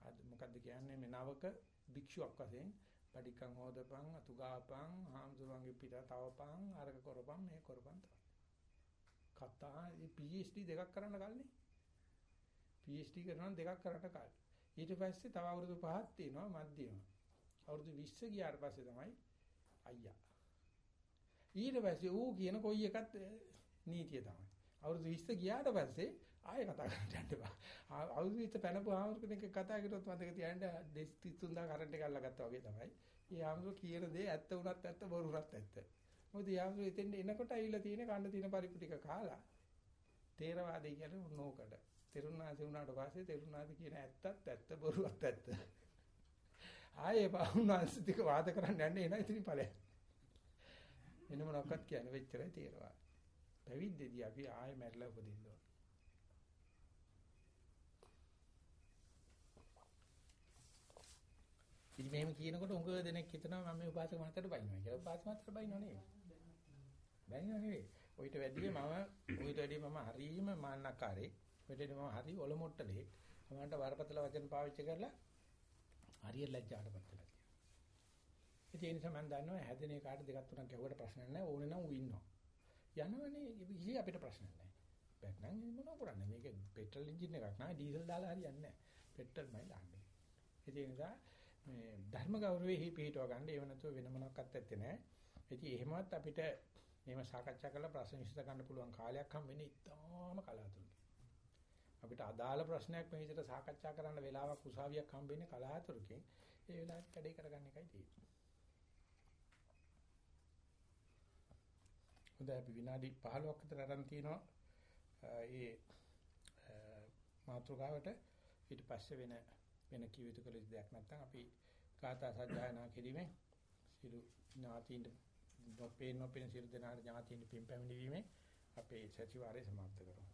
S1: අද මොකද්ද කියන්නේ මේ නවක භික්ෂුවක් වශයෙන් පඩිකම් හොදපන් අතුගාපන් හාමුදුරන්ගේ පිට තවපන් අරක කරපන් මේ කරපන් තමයි. කතා PhD දෙකක් කරන්න කල්නේ. PhD කරනවා දෙකක් කරන්න කල්. ඊට පස්සේ තව අවුරුදු 5ක් තියෙනවා මධ්‍යම. අවුරුදු 20 ගියාට පස්සේ තමයි අයියා. ඊට පස්සේ ඌ කියන කොයි එකත් නීතිය තමයි. අවුරුදු 20 ගියාට පස්සේ ආයෙ කතා කරන්න යන්න බා. අවුරුදු 20 පැනපු ආමරු කෙනෙක් කතා කරොත් මතක තියාගන්න දෙස් 33000 කරන්ට් එක අල්ලගත්තා වගේ තමයි. ඒ ආමරු කියන දේ ඇත්ත වුණත් ඇත්ත බොරු වුණත් ඇත්ත. මොකද ඒ ආමරු එතෙන් එනකොට ඇවිල්ලා තියෙන කන්න තියෙන පරිප්පු ටික කාලා තේරවාදී කියන්නේ උන්නෝකට. තෙරුණාසි වුණාට පස්සේ තෙරුණාසි කියන ඇත්තත් ඇත්ත බොරුවත් ඇත්ත. ආයේ පවුනාසි ටික වාද කරන්න යන්නේ එනයි ඉතින් ඵලයක්. එන්න මොනක්වත් කියන්නේ වෙච්චරයි තේරවාද. පැවිද්දේදී අපි ආයේ මැරිලා උපදින්න ඉතින් මෙහෙම කියනකොට උඟ දෙනෙක් හිතනවා මම මේ උපාසක මහත්තයාට බයින්නවා කියලා. උපාසක මහත්තයාට බයින්නෝ නෙවෙයි. බයින්නෝ නෙවෙයි. ඔయిత වැඩිය මම ඔయిత වැඩිය මම හරීම මාන්නකාරේ. මෙතන මම හරි ඔලොමොට්ටලේ. මමන්ට වරපතල වචන පාවිච්චි කරලා හරිය ලැජ්ජාටපත් වෙලා තියෙනවා. ඒ නිසා මම දන්නවා හැදෙන එකට දෙකක් තුනක් ගැහුවට ප්‍රශ්න නැහැ. ඕනේ නම් ඌ ඉන්නවා. යනවනේ ඉහි අපිට ප්‍රශ්න නැහැ. බැත්නම් මොනව කරන්නේ? මේක පෙට්‍රල් එන්ජින් එකක් නෑ. ඩීසල් දාලා හරියන්නේ නැහැ. පෙට්‍රල්මයි දාන්නේ. ඒ නිසා මේ ධර්ම ගෞරවයේ පිටව ගන්න ඒව නැතුව වෙන මොනක්වත් ඇත්තේ නැහැ. ඉතින් එහෙමවත් අපිට මේව සාකච්ඡා කරලා ප්‍රශ්න විසඳ ගන්න පුළුවන් කාලයක් හම් වෙන්නේ ඉතාම කලාතුරකින්. අපිට අදාළ ප්‍රශ්නයක් මේ විදිහට සාකච්ඡා කරන්න වෙලාවක් උසාවියක් හම් වෙන්නේ කලාතුරකින්. ඒ වෙලාවට කඩේ කරගන්න එකයි තියෙන්නේ. හොඳයි අපි විනාඩි 15ක් විතර අරන් තිනවා. ඒ මාතෘකාවට ඊට පස්සේ වෙන වෙන කිව යුතු කළ යුතු දෙයක් නැත්නම් අපි කාථා සජ්ජායනා කිරීමෙන් සිළු ඥාතීන්ට නොපේන නොපෙන සිළු දෙනාට ඥාතීන්ට පින් පැමිණීමේ අපේ සතිವಾರය સમાપ્ત කරමු.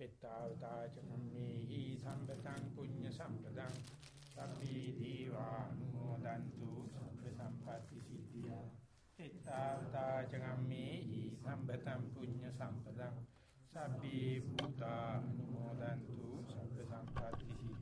S1: එත්තාවතා චම්මේහි සම්පතං පුඤ්ඤ සම්පතං සබ්බී දීවානුමෝදන්තු සබ්බ සම්පatti සිද්ධියා. එත්තාවතා චම්මේහි සම්පතං පුඤ්ඤ සම්පතං සබ්බී භූතානුමෝදන්තු සබ්බ සම්පatti